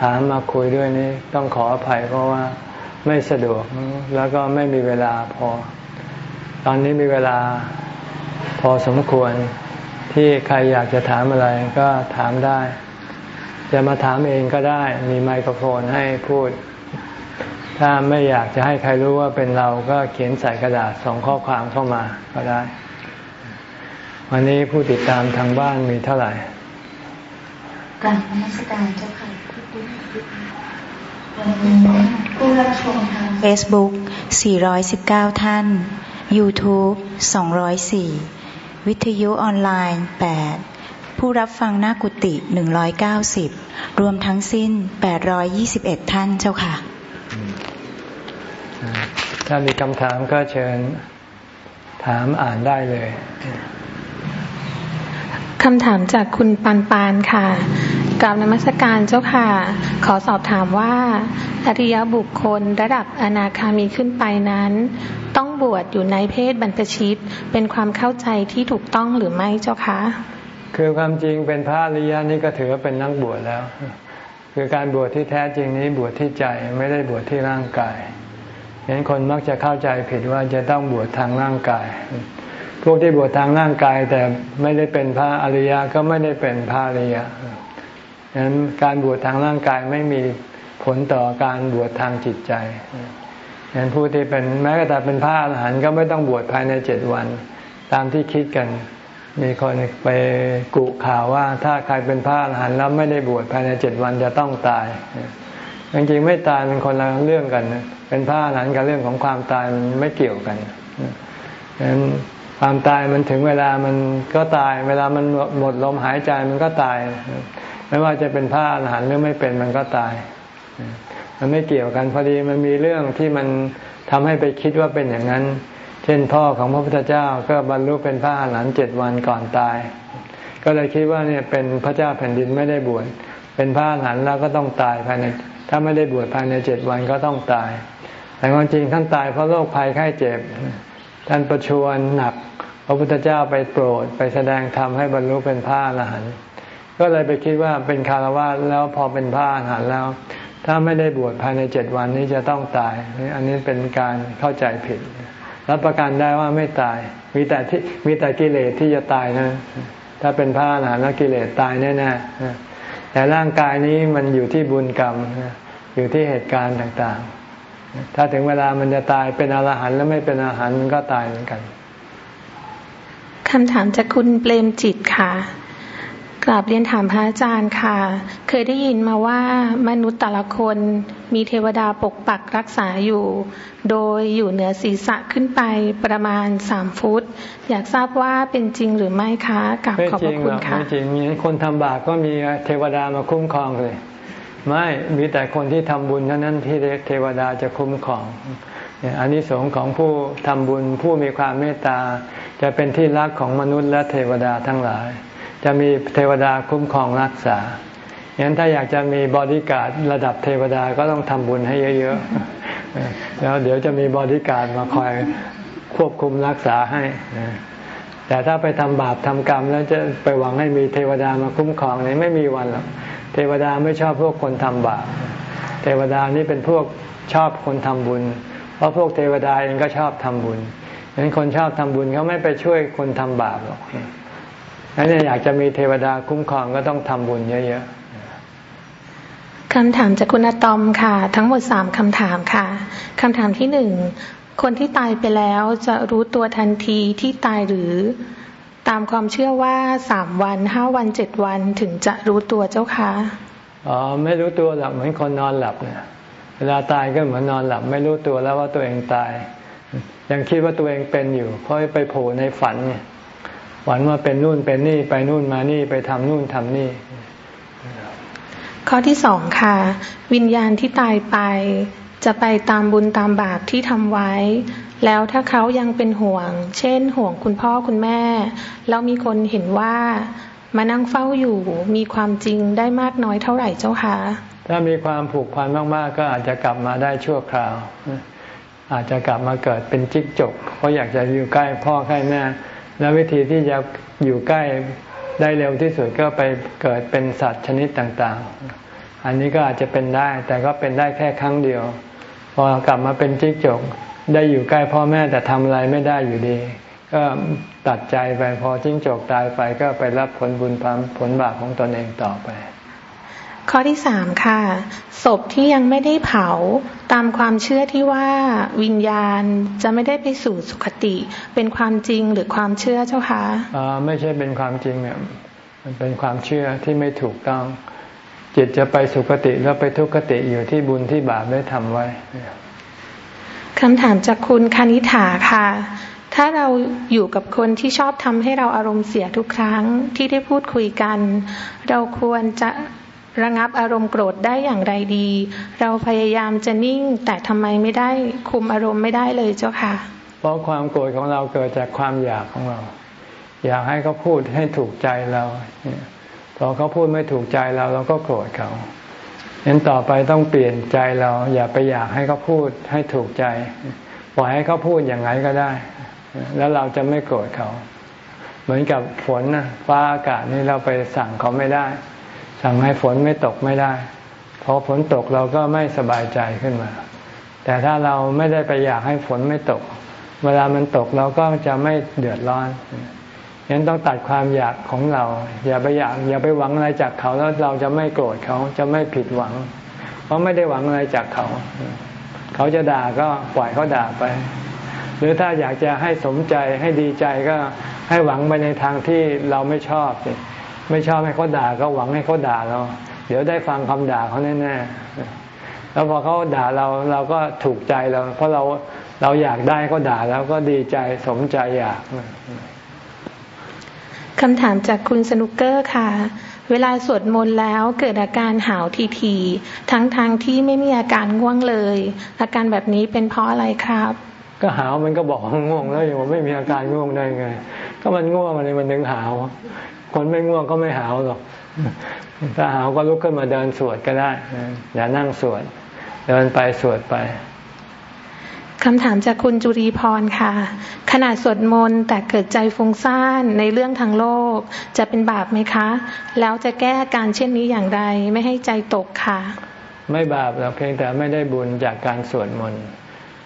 ถามมาคุยด้วยนี่ต้องขออภัยเพราะว่าไม่สะดวกแล้วก็ไม่มีเวลาพอ ตอนนี้มีเวลาพอสมควรที่ใครอยากจะถามอะไรก็ถามได้ จะมาถามเองก็ได้ มีไมโครโฟนให้พูด ถ้าไม่อยากจะให้ใครรู้ว่าเป็นเราก็เขียนใส่กระดาษส่งข้อความเข้ามาก็ได้ วันนี้ผู้ติดตามทางบ้านมีเท่าไหร่การนมัสการเจ้าค่ะวันนี้ผู้รับชมทาง Facebook 419 ท่าน YouTube 204 วิทยุออนไลน์ 8 ผู้รับฟังหน้ากุฏิ190 รวมทั้งสิ้น 821 ท่านเจ้าค่ะ ถ้ามีคำถามก็เชิญถามอ่านได้เลย คำถามจากคุณปานปานค่ะกราบนมัสการเจ้าค่ะ ขอสอบถามว่า อริยบุคคลระดับอนาคามีขึ้นไปนั้น ต้องบวชอยู่ในเพศบรรพชิต เป็นความเข้าใจที่ถูกต้องหรือไม่เจ้าคะ คือความจริงเป็นพระอริยนี่ก็ถือว่าเป็นนักบวชแล้ว คือการบวชที่แท้จริงนี้บวชที่ใจไม่ได้บวชที่ร่างกายเห็นคนมักจะเข้าใจผิดว่าจะต้องบวชทางร่างกาย พวกที่บวชทางร่างกายแต่ไม่ได้เป็นพระอริยะก็ไม่ได้เป็นพระอริยะฉะนั้นการบวชทางร่างกายไม่มีผลต่อการบวชทางจิตใจฉะนั้นผู้ที่เป็นแม้แต่เป็นพระอรหันต์ก็ไม่ต้องบวชภายในเจ็ดวัน ตามที่คิดกัน มีคนไปกุข่าวว่า ถ้าใครเป็นพระอรหันต์แล้วไม่ได้บวชภายในเจ็ดวันจะต้องตายจริงๆไม่ตายเป็นคนละเรื่องกัน เป็นพระอรหันต์กับเรื่องของความตายมันไม่เกี่ยวกันดังนั้น ความตายมันถึงเวลามันก็ตาย เวลามันหมดลมหายใจมันก็ตาย ไม่ว่าจะเป็นพระอรหันต์หรือไม่เป็นมันก็ตาย มันไม่เกี่ยวกันพอดีมันมีเรื่องที่มันทำให้ไปคิดว่าเป็นอย่างนั้น เช่นพ่อของพระพุทธเจ้าก็บรรลุเป็นพระอรหันต์เจ็ดวันก่อนตาย ก็เลยคิดว่าเนี่ยเป็นพระเจ้าแผ่นดินไม่ได้บวชเป็นพระอรหันต์แล้วก็ต้องตายภายในถ้าไม่ได้บวชภายในเจ็ดวันก็ต้องตาย แต่ความจริงท่านตายเพราะโรคภัยไข้เจ็บ ท่านประชวรหนัก พระพุทธเจ้าไปโปรดไปแสดงธรรมให้บรรลุเป็นพระอรหันต์ก็เลยไปคิดว่าเป็นคารวะแล้วพอเป็นพระอรหันต์แล้ว ถ้าไม่ได้บวชภายในเจ็ดวันนี้จะต้องตาย อันนี้เป็นการเข้าใจผิดรับประกันได้ว่าไม่ตาย มีแต่ที่มีแต่กิเลสที่จะตายนะ ถ้าเป็นพระอรหันต์แล้วกิเลสตายแน่ๆแต่ร่างกายนี้มันอยู่ที่บุญกรรมอยู่ที่เหตุการณ์ต่างๆ ถ้าถึงเวลามันจะตายเป็นอรหันต์แล้วไม่เป็นอรหันต์มันก็ตายเหมือนกัน คำถามจากคุณเปรมจิตค่ะ กราบเรียนถามพระอาจารย์ค่ะ เคยได้ยินมาว่ามนุษย์แต่ละคนมีเทวดาปกปักรักษาอยู่ โดยอยู่เหนือศีรษะขึ้นไปประมาณสามฟุต อยากทราบว่าเป็นจริงหรือไม่คะกับขอบพระคุณค่ะไม่จริงไมีคนทำบาปก็มีเทวดามาคุ้มครองเลย ไม่มีแต่คนที่ทำบุญเท่านั้นที่เทวดาจะคุ้มครองอันนี้สงของผู้ทำบุญผู้มีความเมตตา จะเป็นที่รักของมนุษย์และเทวดาทั้งหลาย จะมีเทวดาคุ้มครองรักษาอย่างนั้นถ้าอยากจะมีบอดี้การ์ดระดับเทวดาก็ต้องทำบุญให้เยอะๆ แล้วเดี๋ยวจะมีบอดี้การ์ดมาคอยควบคุมรักษาให้ แต่ถ้าไปทำบาปทำกรรม แล้วจะไปหวังให้มีเทวดามาคุ้มครองนี่ไม่มีวันหรอก เทวดาไม่ชอบพวกคนทำบาป เทวดานี่เป็นพวกชอบคนทำบุญ เพราะพวกเทวดาเองก็ชอบทำบุญ ฉะนั้นคนชอบทำบุญเขาไม่ไปช่วยคนทำบาปหรอกงั้นอยากจะมีเทวดาคุ้มครองก็ต้องทำบุญเยอะๆคำถามจากคุณตอมค่ะ ทั้งหมดสามคำถามค่ะคำถามที่หนึ่งคนที่ตายไปแล้วจะรู้ตัวทันทีที่ตายหรือตามความเชื่อว่าสามวันห้าวันเจ็ดวันถึงจะรู้ตัวเจ้าคะอ๋อไม่รู้ตัวหรอกเหมือนคนนอนหลับเนี่ยเวลาตายก็เหมือนนอนหลับ ไม่รู้ตัวแล้วว่าตัวเองตาย ยังคิดว่าตัวเองเป็นอยู่เพราะไปโผล่ในฝันเนี่ยฝันว่าเป็นนู่นเป็นนี่ไปนู่นมานี่ไปทำนู่นทำนี่ ข้อที่สองค่ะ วิญญาณที่ตายไป จะไปตามบุญตามบาปที่ทำไว้ แล้วถ้าเขายังเป็นห่วง เช่น ห่วงคุณพ่อคุณแม่ แล้วมีคนเห็นว่ามานั่งเฝ้าอยู่มีความจริงได้มากน้อยเท่าไหร่เจ้าคะถ้ามีความผูกพันมาก ๆ ก็อาจจะกลับมาได้ชั่วคราว อาจจะกลับมาเกิดเป็นจิกจก เพราะอยากจะอยู่ใกล้พ่อใกล้แม่ แล้ววิธีที่จะอยู่ใกล้ได้เร็วที่สุดก็ไปเกิดเป็นสัตว์ชนิดต่างๆ อันนี้ก็อาจจะเป็นได้ แต่ก็เป็นได้แค่ครั้งเดียว พอกลับมาเป็นจิ๊กจก ได้อยู่ใกล้พ่อแม่แต่ทำอะไรไม่ได้อยู่ดี ก็ตัดใจไปพอจิ้งจกตายไปก็ไปรับผลบุญพผลบาปของตนเองต่อไป ข้อที่สามค่ะศพที่ยังไม่ได้เผาตามความเชื่อที่ว่าวิญญาณจะไม่ได้ไปสู่สุคติ เป็นความจริงหรือความเชื่อเจ้าคะอ่าไม่ใช่เป็นความจริงเนี่ยมันเป็นความเชื่อที่ไม่ถูกต้อง จิตจะไปสุคติแล้วไปทุกขติอยู่ที่บุญที่บาปได้ทำไว้คำถามจากคุณคณิฐาค่ะถ้าเราอยู่กับคนที่ชอบทำให้เราอารมณ์เสียทุกครั้งที่ได้พูดคุยกัน เราควรจะ ระงับอารมณ์โกรธได้อย่างไรดี เราพยายามจะนิ่งแต่ทำไมไม่ได้คุมอารมณ์ไม่ได้เลยเจ้าค่ะ เพราะความโกรธของเราเกิดจากความอยากของเรา อยากให้เขาพูดให้ถูกใจเราพอเขาพูดไม่ถูกใจเราเราก็โกรธเขาเห็นต่อไปต้องเปลี่ยนใจเรา อย่าไปอยากให้เขาพูดให้ถูกใจปล่อยให้เขาพูดอย่างไรก็ได้ แล้วเราจะไม่โกรธเขา เหมือนกับฝนนะฟ้าอากาศนี่เราไปสั่งเขาไม่ได้ สั่งให้ฝนไม่ตกไม่ได้พอฝนตกเราก็ไม่สบายใจขึ้นมา แต่ถ้าเราไม่ได้ไปอยากให้ฝนไม่ตก เวลามันตกเราก็จะไม่เดือดร้อนฉะนั้นต้องตัดความอยากของเรา อย่าไปอยากอย่าไปหวังอะไรจากเขาแล้วเราจะไม่โกรธเขาจะไม่ผิดหวัง เพราะไม่ได้หวังอะไรจากเขา เขาจะด่าก็ปล่อยเขาด่าไป หรือถ้าอยากจะให้สมใจให้ดีใจก็ให้หวังไปในทางที่เราไม่ชอบ ไม่ชอบให้เขาด่าก็หวังให้เขาด่าเรา เดี๋ยวได้ฟังคำด่าเขาแน่ๆแล้วพอเขาด่าเราเราก็ถูกใจเราเพราะเราเราอยากได้เขาด่าแล้วก็ดีใจสมใจอยากคำถามจากคุณสนุกเกอร์ค่ะ เวลาสวดมนต์แล้วเกิดอาการหาวทีทีทั้งทางที่ไม่มีอาการง่วงเลย อาการแบบนี้เป็นเพราะอะไรครับ ก็หาวมันก็บอกง่วงแล้วอย่างว่าไม่มีอาการง่วงได้ไง ก็มันง่วงอะไรมันถึงหาว คนไม่ง่วงก็ไม่หาวหรอก ถ้าหาวก็ลุกขึ้นมาเดินสวดก็ได้อย่านั่งสวด เดินไปสวดไปคำถามจากคุณจุรีพรค่ะ ขณะสวดมนต์แต่เกิดใจฟุ้งซ่านในเรื่องทางโลก จะเป็นบาปไหมคะ แล้วจะแก้การเช่นนี้อย่างไรไม่ให้ใจตกค่ะ ไม่บาปหรอกเพียงแต่ไม่ได้บุญจากการสวดมนต์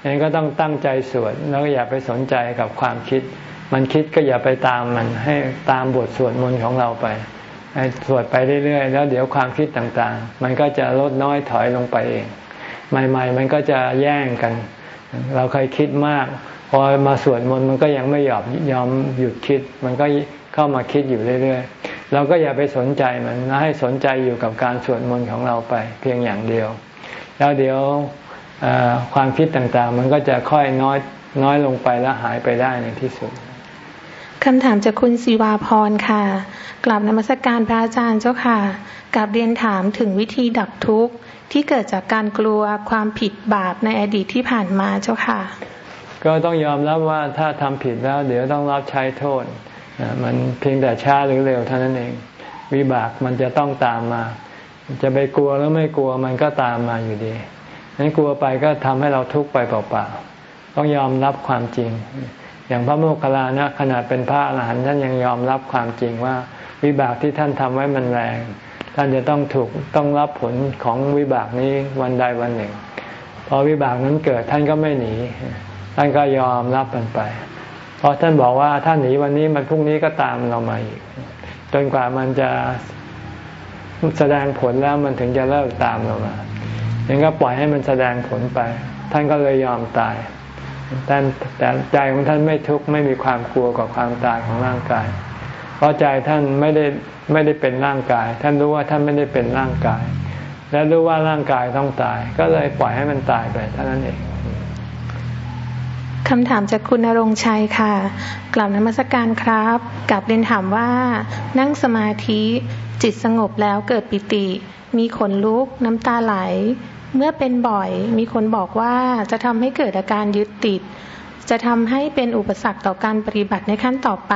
ยังก็ต้องตั้งใจสวดแล้วอย่าไปสนใจกับความคิด มันคิดก็อย่าไปตามมันให้ตามบทสวดมนต์ของเราไปสวดไปเรื่อยๆ แล้วเดี๋ยวความคิดต่างๆ มันก็จะลดน้อยถอยลงไปเอง ใหม่ ๆ มันก็จะแย่งกัน เราเคยคิดมาก พอมาสวดมนต์มันก็ยังไม่ยอมยอมหยุดคิด มันก็เข้ามาคิดอยู่เรื่อยๆ เราก็อย่าไปสนใจมันให้สนใจอยู่กับการสวดมนต์ของเราไป เพียงอย่างเดียว แล้วเดี๋ยวความคิดต่างๆ มันก็จะค่อยน้อยน้อยลงไปแล้วหายไปได้ในที่สุด คำถามจากคุณศิวาพรค่ะกลับนมัสกการพระอาจารย์เจ้าค่ะกับเรียนถามถึงวิธีดับทุกข์ที่เกิดจากการกลัวความผิดบาปในอดีตที่ผ่านมาเจ้าค่ะ ก็ต้องยอมรับว่าถ้าทำผิดแล้ว เดี๋ยวต้องรับใช้โทษ มันเพียงแต่ช้าหรือเร็วเท่านั้นเอง วิบากมันจะต้องตามมา จะไปกลัวหรือไม่กลัวมันก็ตามมาอยู่ดีนั้นกลัวไปก็ทำให้เราทุกข์ไปเปล่าๆต้องยอมรับความจริง อย่างพระโมคคัลลานะขนาดเป็นพระอรหันต์ท่านยังยอมรับความจริงว่า วิบากที่ท่านทำไว้มันแรง ท่านจะต้องถูกต้องรับผลของวิบากนี้วันใดวันหนึ่งพอวิบากนั้นเกิดท่านก็ไม่หนี ท่านก็ยอมรับมันไป เพราะท่านบอกว่าท่านหนีวันนี้มันพรุ่งนี้ก็ตามเรามาอีกจนกว่ามันจะแสดงผลแล้วมันถึงจะเลิกตามเรามาอย่างก็ปล่อยให้มันแสดงผลไป ท่านก็เลยยอมตาย แต่แต่ใจของท่านไม่ทุกข์ไม่มีความกลัวกับความตายของร่างกาย เพราะใจท่านไม่ได้ไม่ได้เป็นร่างกาย ท่านรู้ว่าท่านไม่ได้เป็นร่างกาย และรู้ว่าร่างกายต้องตาย ก็เลยปล่อยให้มันตายไปเท่านั้นเองคำถามจากคุณนรงชัยค่ะ กล่าวนมัสการครับกับเรียนถามว่า นั่งสมาธิจิตสงบแล้วเกิดปิติ มีขนลุกน้ำตาไหล เมื่อเป็นบ่อยมีคนบอกว่าจะทำให้เกิดอาการยึดติด จะทำให้เป็นอุปสรรคต่อการปฏิบัติในขั้นต่อไป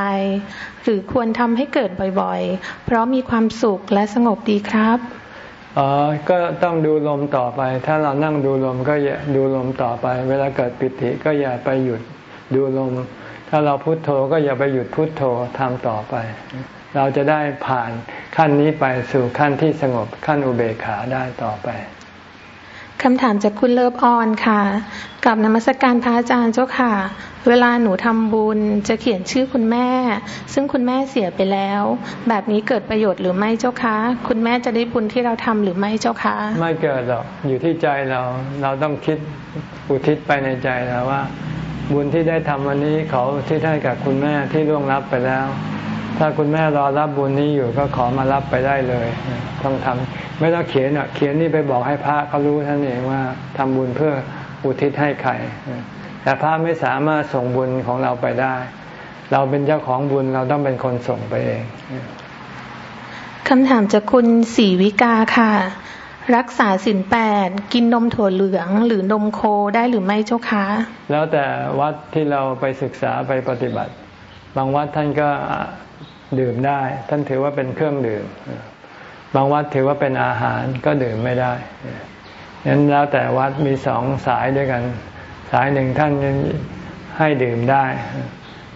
หรือควรทำให้เกิดบ่อยๆ เพราะมีความสุขและสงบดีครับอ๋อก็ต้องดูลมต่อไป ถ้าเรานั่งดูลมก็อย่าดูลมต่อไป เวลาเกิดปิติก็อย่าไปหยุดดูลม ถ้าเราพุโทโธก็อย่าไปหยุดพุโทโธทำต่อไป เราจะได้ผ่านขั้นนี้ไปสู่ขั้นที่สงบขั้นอุเบกขาได้ต่อไป คำถามจากคุณเลิฟออนค่ะ กับนมัสกการพระอาจารย์เจ้าค่ะ เวลาหนูทำบุญจะเขียนชื่อคุณแม่ ซึ่งคุณแม่เสียไปแล้ว แบบนี้เกิดประโยชน์หรือไม่เจ้าคะ คุณแม่จะได้บุญที่เราทำหรือไม่เจ้าคะ ไม่เกิดหรอก อยู่ที่ใจเรา เราต้องคิดอุทิศไปในใจเราว่า บุญที่ได้ทำวันนี้เขาที่ให้กับคุณแม่ที่ล่วงรับไปแล้ว ถ้าคุณแม่รอรับบุญนี้อยู่ก็ขอมารับไปได้เลย ต้องทำไม่ต้องเขียนอะเขียนนี่ไปบอกให้พระเขารู้ท่านเองว่าทำบุญเพื่ออุทิศให้ใครแต่พระไม่สามารถส่งบุญของเราไปได้ เราเป็นเจ้าของบุญเราต้องเป็นคนส่งไปเองคำถามจากคุณสีวิกาค่ะ รักษาสินแปดกินนมถั่วเหลืองหรือนมโคได้หรือไม่เจ้าคะ แล้วแต่วัดที่เราไปศึกษาไปปฏิบัติ บางวัดท่านก็ ดื่มได้ ท่านถือว่าเป็นเครื่องดื่ม บางวัดถือว่าเป็นอาหารก็ดื่มไม่ได้นั้นแล้วแต่วัดมีสองสายด้วยกัน สายหนึ่งท่านให้ดื่มได้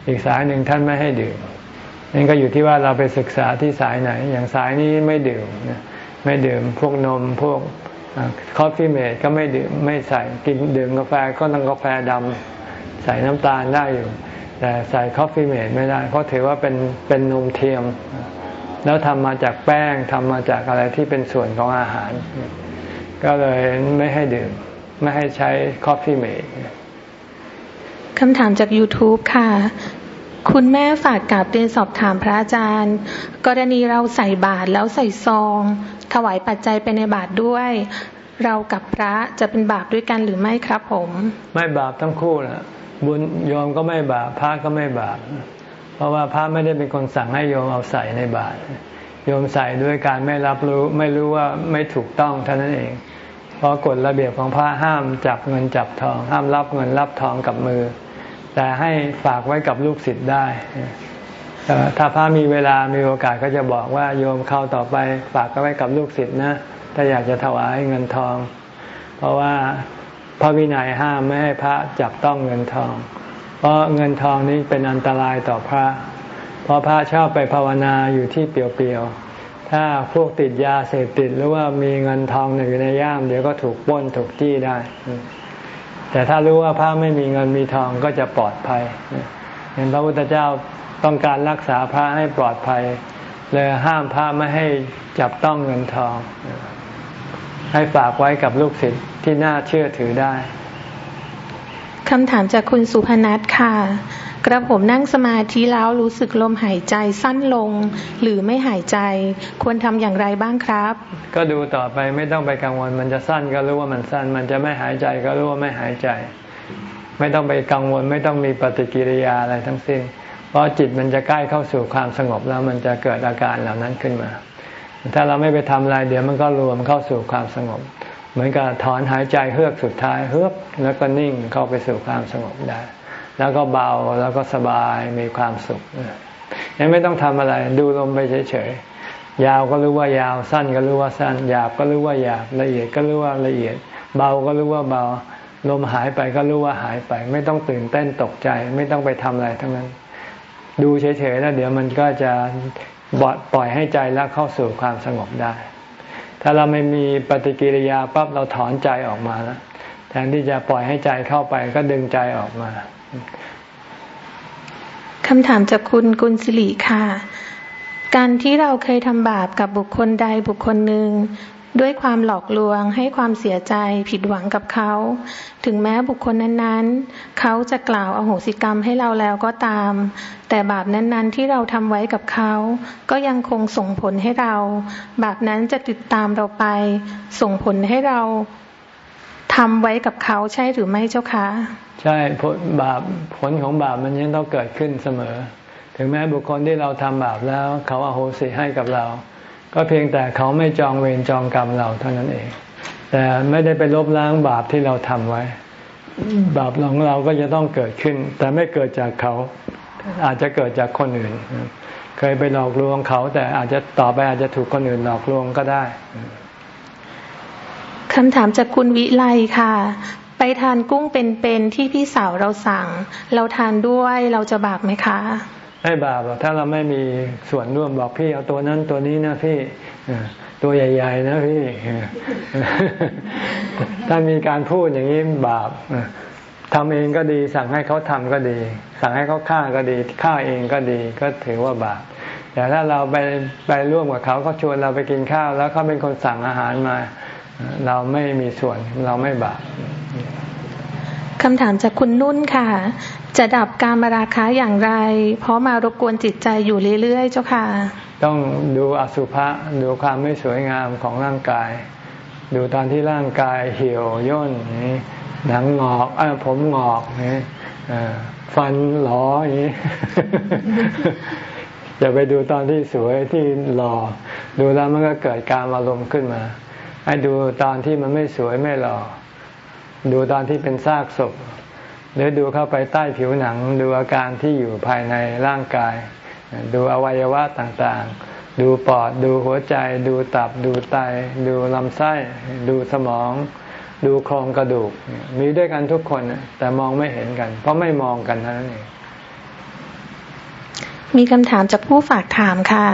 อีกสายหนึ่งท่านไม่ให้ดื่มนั่นก็อยู่ที่ว่าเราไปศึกษาที่สายไหน อย่างสายนี้ไม่ดื่มไม่ดื่มพวกนมพวก Coffee-mate ก็ไม่ดื่มไม่ใส่กินดื่มกาแฟก็ต้องกาแฟดำใส่น้ำตาลได้อยู่ แต่ใส่ Coffee-mate ไม่ได้ เพราะถือว่าเป็นเป็นนมเทียม แล้วทำมาจากแป้งทำมาจากอะไรที่เป็นส่วนของอาหาร ก็เลยไม่ให้ดื่ม ไม่ให้ใช้ Coffee-mateคำถามจาก YouTube ค่ะคุณแม่ฝากกราบเรียนสอบถามพระอาจารย์ กรณีเราใส่บาตรแล้วใส่ซอง ถวายปัจจัยไปในบาตรด้วย เรากับพระจะเป็นบาปด้วยกันหรือไม่ครับผม ไม่บาปทั้งคู่นะ บุญโยมก็ไม่บาปพระก็ไม่บาปเพราะว่าพระไม่ได้เป็นคนสั่งให้โยมเอาใส่ในบาตรโยมใส่ด้วยการไม่รับรู้ไม่รู้ว่าไม่ถูกต้องเท่านั้นเอง เพราะกฎระเบียบของพระห้ามจับเงินจับทอง ห้ามรับเงินรับทองกับมือ แต่ให้ฝากไว้กับลูกศิษย์ได้ถ้าพระมีเวลามีโอกาสก็จะบอกว่าโยมเข้าต่อไปฝากไว้กับลูกศิษย์นะ ถ้าอยากจะถวายเงินทอง เพราะว่า พระวินัยห้ามไม่ให้พระจับต้องเงินทอง เพราะเงินทองนี้เป็นอันตรายต่อพระ เพราะพระชอบไปภาวนาอยู่ที่เปลี่ยวๆ ถ้าพวกติดยาเสพติดหรือว่ามีเงินทองอยู่ในย่าม เดี๋ยวก็ถูกป้นถูกจี้ได้ แต่ถ้ารู้ว่าพระไม่มีเงินมีทองก็จะปลอดภัยเห็นพระพุทธเจ้าต้องการรักษาพระให้ปลอดภัยเลยห้ามพระไม่ให้จับต้องเงินทอง ให้ฝากไว้กับลูกศิษย์ที่น่าเชื่อถือได้คำถามจากคุณสุพนัทค่ะ กระผมนั่งสมาธิแล้วรู้สึกลมหายใจสั้นลง หรือไม่หายใจ ควรทำอย่างไรบ้างครับ ก็ดูต่อไปไม่ต้องไปกังวล มันจะสั้นก็รู้ว่ามันสั้น มันจะไม่หายใจก็รู้ว่าไม่หายใจ ไม่ต้องไปกังวล ไม่ต้องมีปฏิกิริยาอะไรทั้งสิ้น เพราะจิตมันจะใกล้เข้าสู่ความสงบแล้วมันจะเกิดอาการเหล่านั้นขึ้นมา ถ้าเราไม่ไปทำอะไรเดี๋ยวมันก็รวมเข้าสู่ความสงบ เหมือนกับถอนหายใจเฮือกสุดท้ายเฮือกแล้วก็นิ่งเข้าไปสู่ความสงบได้ แล้วก็เบาแล้วก็สบายมีความสุขยังไม่ต้องทำอะไรดูลมไปเฉยๆยาวก็รู้ว่ายาวสั้นก็รู้ว่าสั้นหยาบก็รู้ว่าหยาบละเอียดก็รู้ว่าละเอียด เบาก็รู้ว่าเบาลมหายไปก็รู้ว่าหายไป ไม่ต้องตื่นเต้นตกใจ ไม่ต้องไปทำอะไรทั้งนั้น ดูเฉยๆแล้วเดี๋ยวมันก็จะ ปล่อยให้ใจแล้วเข้าสู่ความสงบได้ ถ้าเราไม่มีปฏิกิริยาปั๊บเราถอนใจออกมาแล้วแทนที่จะปล่อยให้ใจเข้าไปก็ดึงใจออกมาคำถามจากคุณกุลสิริค่ะ การที่เราเคยทำบาปกับบุคคลใดบุคคลหนึ่ง ด้วยความหลอกลวงให้ความเสียใจผิดหวังกับเขา ถึงแม้บุคคลนั้นๆ เขาจะกล่าวอโหสิกรรมให้เราแล้วก็ตาม แต่บาปนั้นๆ ที่เราทำไว้กับเขา ก็ยังคงส่งผลให้เรา บาปนั้นจะติดตามเราไป ส่งผลให้เราทำไว้กับเขาใช่หรือไม่เจ้าคะ ใช่ผลบาปผลของบาปมันยังต้องเกิดขึ้นเสมอ ถึงแม้บุคคลที่เราทำบาปแล้ว เขาอาโหสิให้กับเรา ก็เพียงแต่เขาไม่จองเวรจองกรรมเราเท่านั้นเอง แต่ไม่ได้ไปลบล้างบาปที่เราทำไว้ บาปของเราก็จะต้องเกิดขึ้น แต่ไม่เกิดจากเขาอาจจะเกิดจากคนอื่น เคยไปหลอกลวงเขา แต่อาจจะต่อไปอาจจะถูกคนอื่นหลอกลวงก็ได้คำถามจากคุณวิไลค่ะ ไปทานกุ้งเป็นๆที่พี่สาวเราสั่ง เราทานด้วยเราจะบาปไหมคะ ไม่บาปถ้าเราไม่มีส่วนร่วมบอกพี่เอาตัวนั้นตัวนี้นะพี่ตัวใหญ่ ๆ นะพี่ ถ้ามีการพูดอย่างนี้บาปทำเองก็ดี สั่งให้เขาทำก็ดี สั่งให้เขาฆ่าก็ดีฆ่าเองก็ดีก็ถือว่าบาปแต่ถ้าเราไปไปร่วมกับเขาเขาชวนเราไปกินข้าว แล้วเขาเป็นคนสั่งอาหารมา เราไม่มีส่วนเราไม่บาป คำถามจากคุณนุ่นค่ะ จะดับการมาราคะอย่างไร เพราะมารบกวนจิตใจอยู่เรื่อยๆ เจ้าค่ะ ต้องดูอสุภะดูความไม่สวยงามของร่างกาย ดูตอนที่ร่างกายเหี่ยวย่นหนังงอกอผมงอกฟันหลออย่างนี้อย่าไปดูตอนที่สวยที่หล่อดูแล้วมันก็เกิดการอารมณ์ขึ้นมา ให้ดูตอนที่มันไม่สวยไม่หล่อ ดูตอนที่เป็นซากศพ หรือดูเข้าไปใต้ผิวหนัง ดูอาการที่อยู่ภายในร่างกาย ดูอวัยวะต่างๆ ดูปอด ดูหัวใจ ดูตับ ดูไต ดูลำไส้ ดูสมอง ดูโครงกระดูก มีด้วยกันทุกคน แต่มองไม่เห็นกัน เพราะไม่มองกันเท่านั้นเองมีคำถามจากผู้ฝากถามค่ะ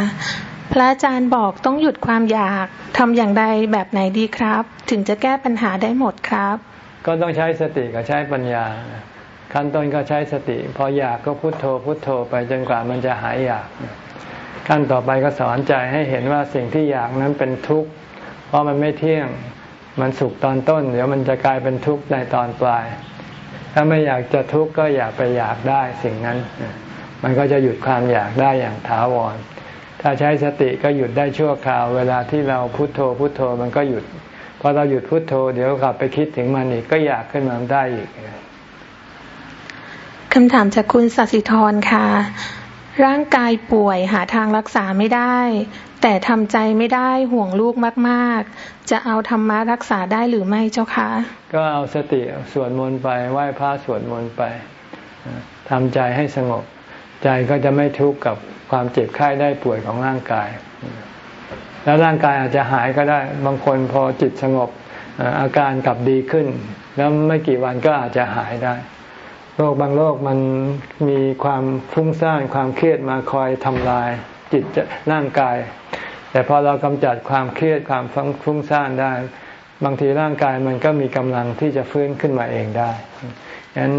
พระอาจารย์บอกต้องหยุดความอยากทำอย่างใดแบบไหนดีครับ ถึงจะแก้ปัญหาได้หมดครับ ก็ต้องใช้สติกับใช้ปัญญา ขั้นต้นก็ใช้สติ พออยากก็พุโทโธพุโทโธไปจนกว่ามันจะหายอยาก ขั้นต่อไปก็สอนใจให้เห็นว่าสิ่งที่อยากนั้นเป็นทุกข์ เพราะมันไม่เที่ยง มันสุขตอนต้น เดี๋ยวมันจะกลายเป็นทุกข์ในตอนปลาย ถ้าไม่อยากจะทุกข์ก็อย่าไปอยากได้สิ่งนั้น มันก็จะหยุดความอยากได้อย่างถาวร ถ้าใช้สติก็หยุดได้ชั่วคราว เวลาที่เราพุโทโธพุโทโธมันก็หยุด อเราหยุดพุดโทโธเดี๋ยวกลับไปคิดถึงมันอีกก็อยากขึ้นมาได้อีกคำถามจากคุณสัสิธรค่ะ ร่างกายป่วยหาทางรักษาไม่ได้ แต่ทำใจไม่ได้ห่วงลูกมากๆ จะเอาธรรมะรักษาได้หรือไม่เจ้าคะ ก็เอาสติสวดมนต์ไปไหว้พระสวดมนต์ไปทำใจให้สงบ ใจก็จะไม่ทุกข์กับความเจ็บไข้ได้ป่วยของร่างกาย แล้วร่างกายอาจจะหายก็ได้ บางคนพอจิตสงบอาการกลับดีขึ้น แล้วไม่กี่วันก็อาจจะหายได้ โรคบางโรคมันมีความฟุ้งซ่านความเครียดมาคอยทำลาย จิตร่างกาย แต่พอเรากำจัดความเครียดความฟุ้งซ่านได้ บางทีร่างกายมันก็มีกำลังที่จะฟื้นขึ้นมาเองได้ฉะนั้น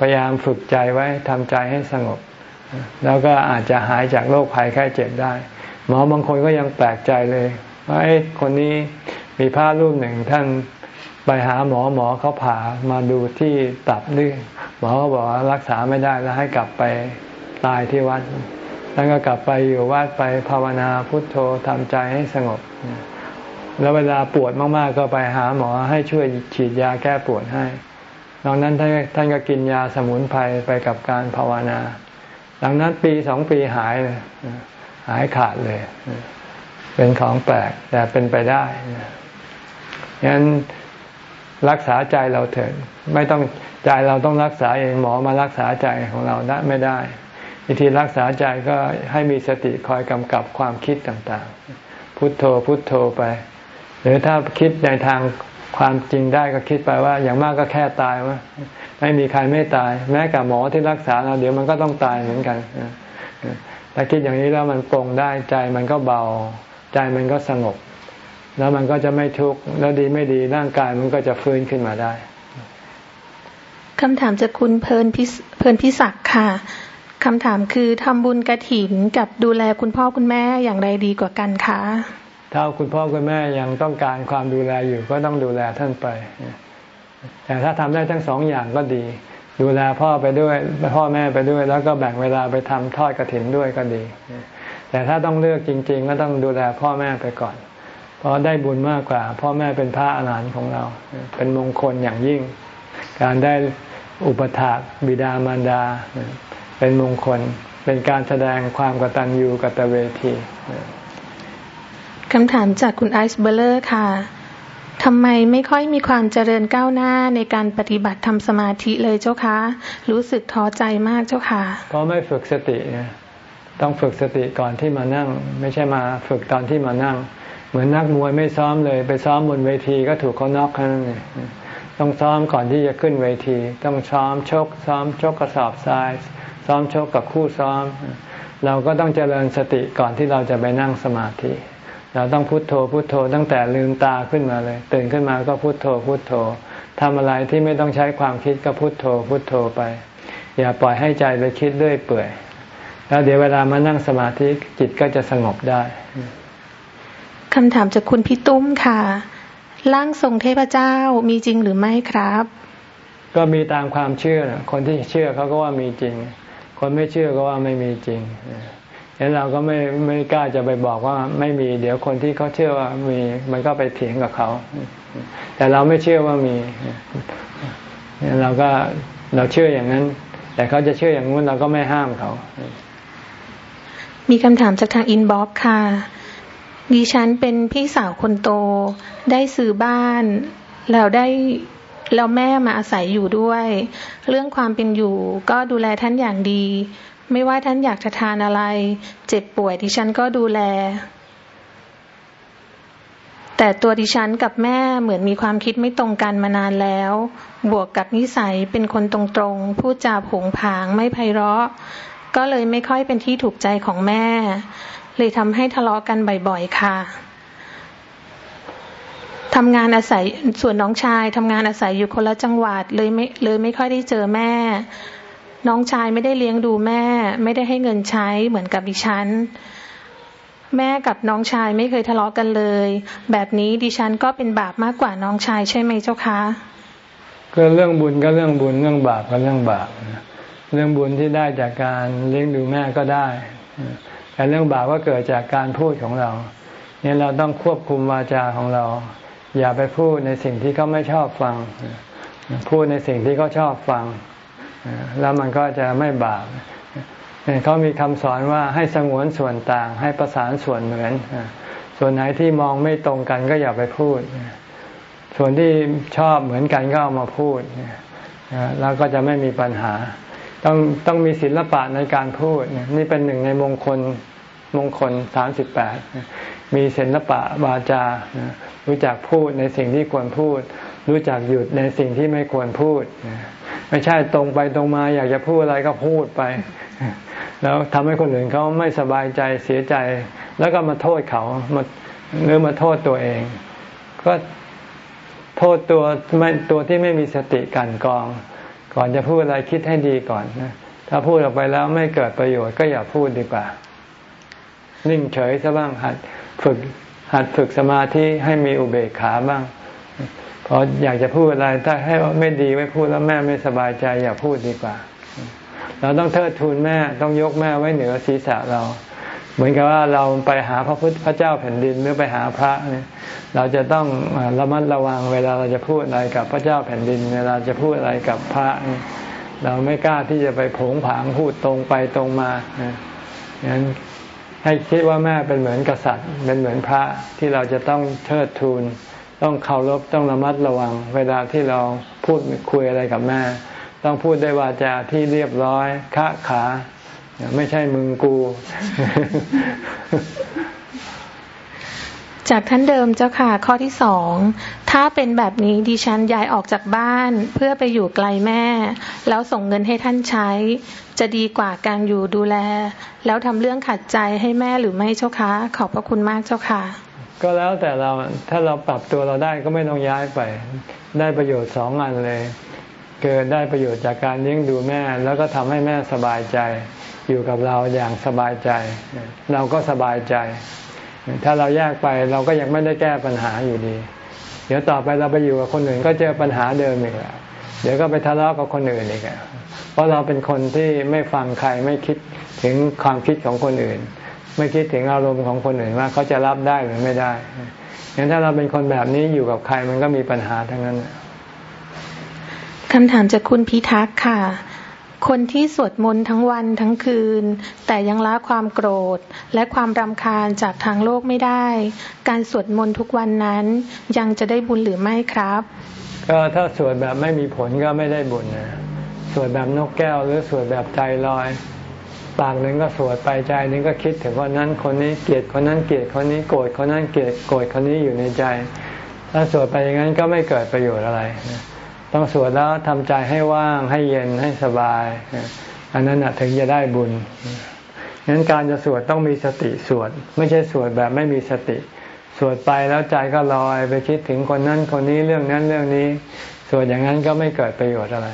พยายามฝึกใจไว้ทำใจให้สงบ แล้วก็อาจจะหายจากโรคภัยไข้เจ็บได้ หมอบางคนก็ยังแปลกใจเลยว่าไอ้คนนี้มีพระรูปหนึ่งท่านไปหาหมอหมอเขาผ่ามาดูที่ตับนี่หมอเขาบอกว่ารักษาไม่ได้แล้วให้กลับไปตายที่วัด แล้วก็กลับไปอยู่วัดไปภาวนาพุทโธทำใจให้สงบ แล้วเวลาปวดมากๆ ก็ไปหาหมอให้ช่วยฉีดยาแก้ปวดให้นอกนั้นท่านท่านก็กินยาสมุนไพรไปกับการภาวนาหลังนั้นปีสองปีหายเลย หายขาดเลย เป็นของแปลกแต่เป็นไปได้งั้นรักษาใจเราเถิดไม่ต้องใจเราต้องรักษาเองหมอมารักษาใจของเราได้ไม่ได้วิธีรักษาใจก็ให้มีสติคอยกำกับความคิดต่างๆ พุทโธพุทโธไป หรือถ้าคิดในทางความจริงได้ก็คิดไปว่า อย่างมากก็แค่ตายว่าไม่มีใครไม่ตาย แม้กับหมอที่รักษาเราเดี๋ยวมันก็ต้องตายเหมือนกัน ถ้าคิดอย่างนี้แล้วมันปรงได้ใจมันก็เบา ใจมันก็สงบ แล้วมันก็จะไม่ทุกข์แล้วดีไม่ดีร่างกายมันก็จะฟื้นขึ้นมาได้คำถามจากคุณเพลินพิเพลินพิศักดิ์ค่ะคำถามคือทำบุญกระถินกับดูแลคุณพ่อคุณแม่อย่างไรดีกว่ากันคะถ้าคุณพ่อคุณแม่ยังต้องการความดูแลอยู่ก็ต้องดูแลท่านไป แต่ถ้าทำได้ทั้งสองอย่างก็ดี ดูแลพ่อไปด้วยพ่อแม่ไปด้วย แล้วก็แบ่งเวลาไปทำทอดกระถินด้วยก็ดี แต่ถ้าต้องเลือกจริง ๆ ก็ต้องดูแลพ่อแม่ไปก่อน เพราะได้บุญมากกว่า พ่อแม่เป็นพระอรหันต์ของเรา เป็นมงคลอย่างยิ่ง การได้อุปถากบิดามารดา เป็นมงคลเป็นการแสดงความกตัญญูกตเวทีคำถามจากคุณไอซ์เบลเลอร์ค่ะ ทำไมไม่ค่อยมีความเจริญก้าวหน้าในการปฏิบัติทำสมาธิเลยเจ้าคะ รู้สึกท้อใจมากเจ้าค่ะ เพราะไม่ฝึกสติต้องฝึกสติก่อนที่มานั่ง ไม่ใช่มาฝึกตอนที่มานั่ง เหมือนนักมวยไม่ซ้อมเลย ไปซ้อมบนเวทีก็ถูกเขาน็อกนั่นเองต้องซ้อมก่อนที่จะขึ้นเวที ต้องซ้อมชก ซ้อมชกกระสอบทราย ซ้อมชกกับคู่ซ้อม เราก็ต้องเจริญสติก่อนที่เราจะไปนั่งสมาธิ เราต้องพุโทโธพุโทโธตั้งแต่ลืมตาขึ้นมาเลย ตื่นขึ้นมาก็พุโทโธพุโทโธทำอะไรที่ไม่ต้องใช้ความคิดก็พุโทโธพุโทโธไป อย่าปล่อยให้ใจไปคิดด้วยเปื่อย แล้วเดี๋ยวเวลามานั่งสมาธิจิตก็จะสงบได้คำถามจากคุณพี่ตุ้มค่ะร่างทรงเทพเจ้ามีจริงหรือไม่ครับ ก็มีตามความเชื่อคนที่เชื่อเขาก็ว่ามีจริง คนไม่เชื่อก็ว่าไม่มีจริง เห็นเราก็ไม่ไม่กล้าจะไปบอกว่าไม่มี เดี๋ยวคนที่เขาเชื่อว่ามีมันก็ไปเถียงกับเขา แต่เราไม่เชื่อว่ามีเราก็เราเชื่ออย่างนั้น แต่เขาจะเชื่ออย่างนู้นเราก็ไม่ห้ามเขา มีคำถามจากทาง inbox ค่ะ ดิฉันเป็นพี่สาวคนโต ได้ซื้อบ้านแล้วได้แล้วแม่มาอาศัยอยู่ด้วย เรื่องความเป็นอยู่ก็ดูแลท่านอย่างดี ไม่ว่าท่านอยากจะทานอะไร เจ็บป่วยดิฉันก็ดูแล แต่ตัวดิฉันกับแม่เหมือนมีความคิดไม่ตรงกันมานานแล้ว บวกกับนิสัยเป็นคนตรงๆ พูดจาผงผางไม่ไพเราะ ก็เลยไม่ค่อยเป็นที่ถูกใจของแม่ เลยทำให้ทะเลาะกันบ่อยๆค่ะทำงานอาศัยส่วนน้องชายทำงานอาศัยอยู่คนละจังหวัดเลยไม่เลยไม่ค่อยได้เจอแม่ น้องชายไม่ได้เลี้ยงดูแม่ ไม่ได้ให้เงินใช้เหมือนกับดิฉัน แม่กับน้องชายไม่เคยทะเลาะกันเลย แบบนี้ดิฉันก็เป็นบาปมากกว่าน้องชายใช่ไหมเจ้าคะก็เรื่องบุญก็เรื่องบุญเรื่องบาปก็เรื่องบาปเรื่องบุญที่ได้จากการเลี้ยงดูแม่ก็ได้แต่เรื่องบาปก็เกิดจากการพูดของเราเนี่ยเราต้องควบคุมวาจาของเรา อย่าไปพูดในสิ่งที่เขาไม่ชอบฟัง พูดในสิ่งที่เขาชอบฟัง แล้วมันก็จะไม่บาปเขามีคำสอนว่าให้สงวนส่วนต่าง ให้ประสานส่วนเหมือน ส่วนไหนที่มองไม่ตรงกันก็อย่าไปพูด ส่วนที่ชอบเหมือนกันก็เอามาพูด แล้วก็จะไม่มีปัญหา ต้องต้องมีศิลปะในการพูด นี่เป็นหนึ่งในมงคลมงคลสามสิบแปดมีศิลปะวาจา รู้จักพูดในสิ่งที่ควรพูด รู้จักหยุดในสิ่งที่ไม่ควรพูด ไม่ใช่ตรงไปตรงมาอยากจะพูดอะไรก็พูดไป แล้วทำให้คนอื่นเขาไม่สบายใจเสียใจ แล้วก็มาโทษเขามาหรือมาโทษตัวเอง ก็โทษตัวไม่ตัวที่ไม่มีสติกันกอง ก่อนจะพูดอะไรคิดให้ดีก่อนนะถ้าพูดออกไปแล้วไม่เกิดประโยชน์ก็อย่าพูดดีกว่า นิ่งเฉยซะบ้างหัดฝึกหัดฝึกสมาธิให้มีอุเบกขาบ้าง ออยากจะพูดอะไรถ้าให้ไม่ดีไม่พูดแล้วแม่ไม่สบายใจ อย่าพูดดีกว่า เราต้องเทิดทูนแม่ต้องยกแม่ไว้เหนือศีรษะเรา เหมือนกับว่าเราไปหาพระพุทธพระเจ้าแผ่นดินหรือไปหาพระเนี่ยเราจะต้องระมัดระวังเวลาเราจะพูดอะไรกับพระเจ้าแผ่นดิน เวลาจะพูดอะไรกับพระ เราไม่กล้าที่จะไปผงผางพูดตรงไปตรงมาอย่างนั้นให้คิดว่าแม่เป็นเหมือนกษัตริย์เป็นเหมือนพระที่เราจะต้องเชิดทูน ต้องเคารพต้องระมัดระวัง เวลาที่เราพูดคุยอะไรกับแม่ ต้องพูดได้วยวาจาที่เรียบร้อยคะขา ไม่ใช่มึงกู จากท่านเดิมเจ้าค่ะ ข้อที่สองถ้าเป็นแบบนี้ดิฉันย้ายออกจากบ้านเพื่อไปอยู่ไกลแม่ แล้วส่งเงินให้ท่านใช้ จะดีกว่าการอยู่ดูแล แล้วทำเรื่องขัดใจให้แม่หรือไม่เจ้าคะขอบพระคุณมากเจ้าค่ะ ก็แล้วแต่เราถ้าเราปรับตัวเราได้ก็ไม่ต้องย้ายไป ได้ประโยชน์สองอันเลยเกิดได้ประโยชน์จากการเลี้ยงดูแม่ แล้วก็ทำให้แม่สบายใจ อยู่กับเราอย่างสบายใจ เราก็สบายใจ ถ้าเราแยกไปเราก็ยังไม่ได้แก้ปัญหาอยู่ดี เดี๋ยวต่อไปเราไปอยู่กับคนอื่นก็เจอปัญหาเดิมอีกแล้วเดี๋ยวก็ไปทะเลาะกับคนอื่นอีกเพราะเราเป็นคนที่ไม่ฟังใครไม่คิดถึงความคิดของคนอื่น ไม่คิดถึงอารมณ์ของคนอื่นว่าเขาจะรับได้หรือไม่ได้งั้นถ้าเราเป็นคนแบบนี้อยู่กับใครมันก็มีปัญหาทั้งนั้นคำถามจากคุณพิทักษ์ค่ะ คนที่สวดมนต์ทั้งวันทั้งคืน แต่ยังละความโกรธ และความรำคาญจากทางโลกไม่ได้ การสวดมนต์ทุกวันนั้นยังจะได้บุญหรือไม่ครับ ก็ถ้าสวดแบบไม่มีผลก็ไม่ได้บุญนะสวดแบบนกแก้วหรือสวดแบบใจลอย ปากหนึ่งก็สวดไปใจหนึ่งก็คิดถึงคนนั้นคนนี้เกลียดคนนั้นเกลียดคนนี้โกรธคนนั้นเกลียดโกรธคนนี้อยู่ในใจถ้าสวดไปอย่างนั้นก็ไม่เกิดประโยชน์อะไร ต้องสวดแล้วทำใจให้ว่างให้เย็นให้สบาย อันนั้นถึงจะได้บุญงั้นการจะสวดต้องมีสติสวด ไม่ใช่สวดแบบไม่มีสติ สวดไปแล้วใจก็ลอยไปคิดถึงคนนั้นคนนี้เรื่องนั้นเรื่องนี้ สวดอย่างนั้นก็ไม่เกิดประโยชน์อะไร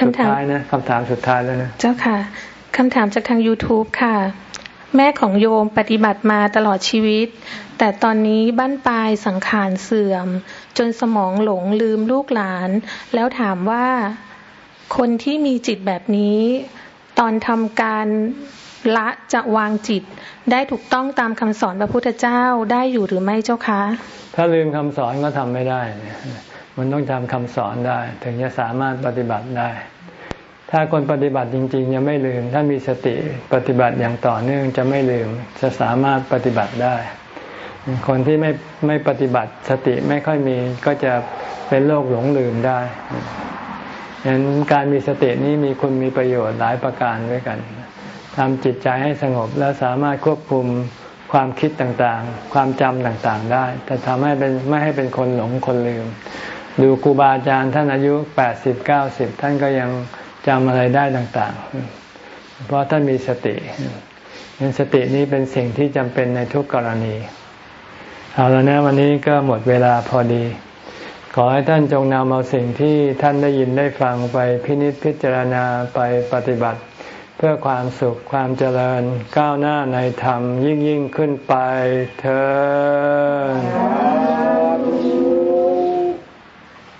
คำถามนะคำถามสุดท้ายแล้วนะเจ้าค่ะคำถามจากทาง YouTube ค่ะ แม่ของโยมปฏิบัติมาตลอดชีวิต แต่ตอนนี้บ้านปลายสังขารเสื่อม จนสมองหลงลืมลูกหลาน แล้วถามว่าคนที่มีจิตแบบนี้ ตอนทำการละจะวางจิตได้ถูกต้องตามคำสอนพระพุทธเจ้าได้อยู่หรือไม่เจ้าคะ ถ้าลืมคำสอนก็ทำไม่ได้ มันต้องจำคำสอนได้ ถึงจะสามารถปฏิบัติได้ ถ้าคนปฏิบัติจริงๆยังไม่ลืม ถ้ามีสติปฏิบัติอย่างต่อเนื่องจะไม่ลืม จะสามารถปฏิบัติได้ คนที่ไม่ไม่ปฏิบัติสติไม่ค่อยมีก็จะเป็นโรคหลงลืมได้ฉะนั้นการมีสตินี้มีคุณมีประโยชน์หลายประการด้วยกันทำจิตใจให้สงบและสามารถควบคุมความคิดต่างๆ ความจำต่างๆ ได้ แต่ทำให้เป็นไม่ให้เป็นคนหลงคนลืม ดูครูบาอาจารย์ท่านอายุแปดสิบเก้าสิบท่านก็ยังจำอะไรได้ต่างๆ เพราะท่านมีสติสตินี้เป็นสิ่งที่จำเป็นในทุกกรณี เอาแล้วนะวันนี้ก็หมดเวลาพอดี ขอให้ท่านจงนำเอาสิ่งที่ท่านได้ยินได้ฟังไปพินิจพิจารณาไปปฏิบัติ เพื่อความสุขความเจริญก้าวหน้าในธรรมยิ่งยิ่งขึ้นไปเธอ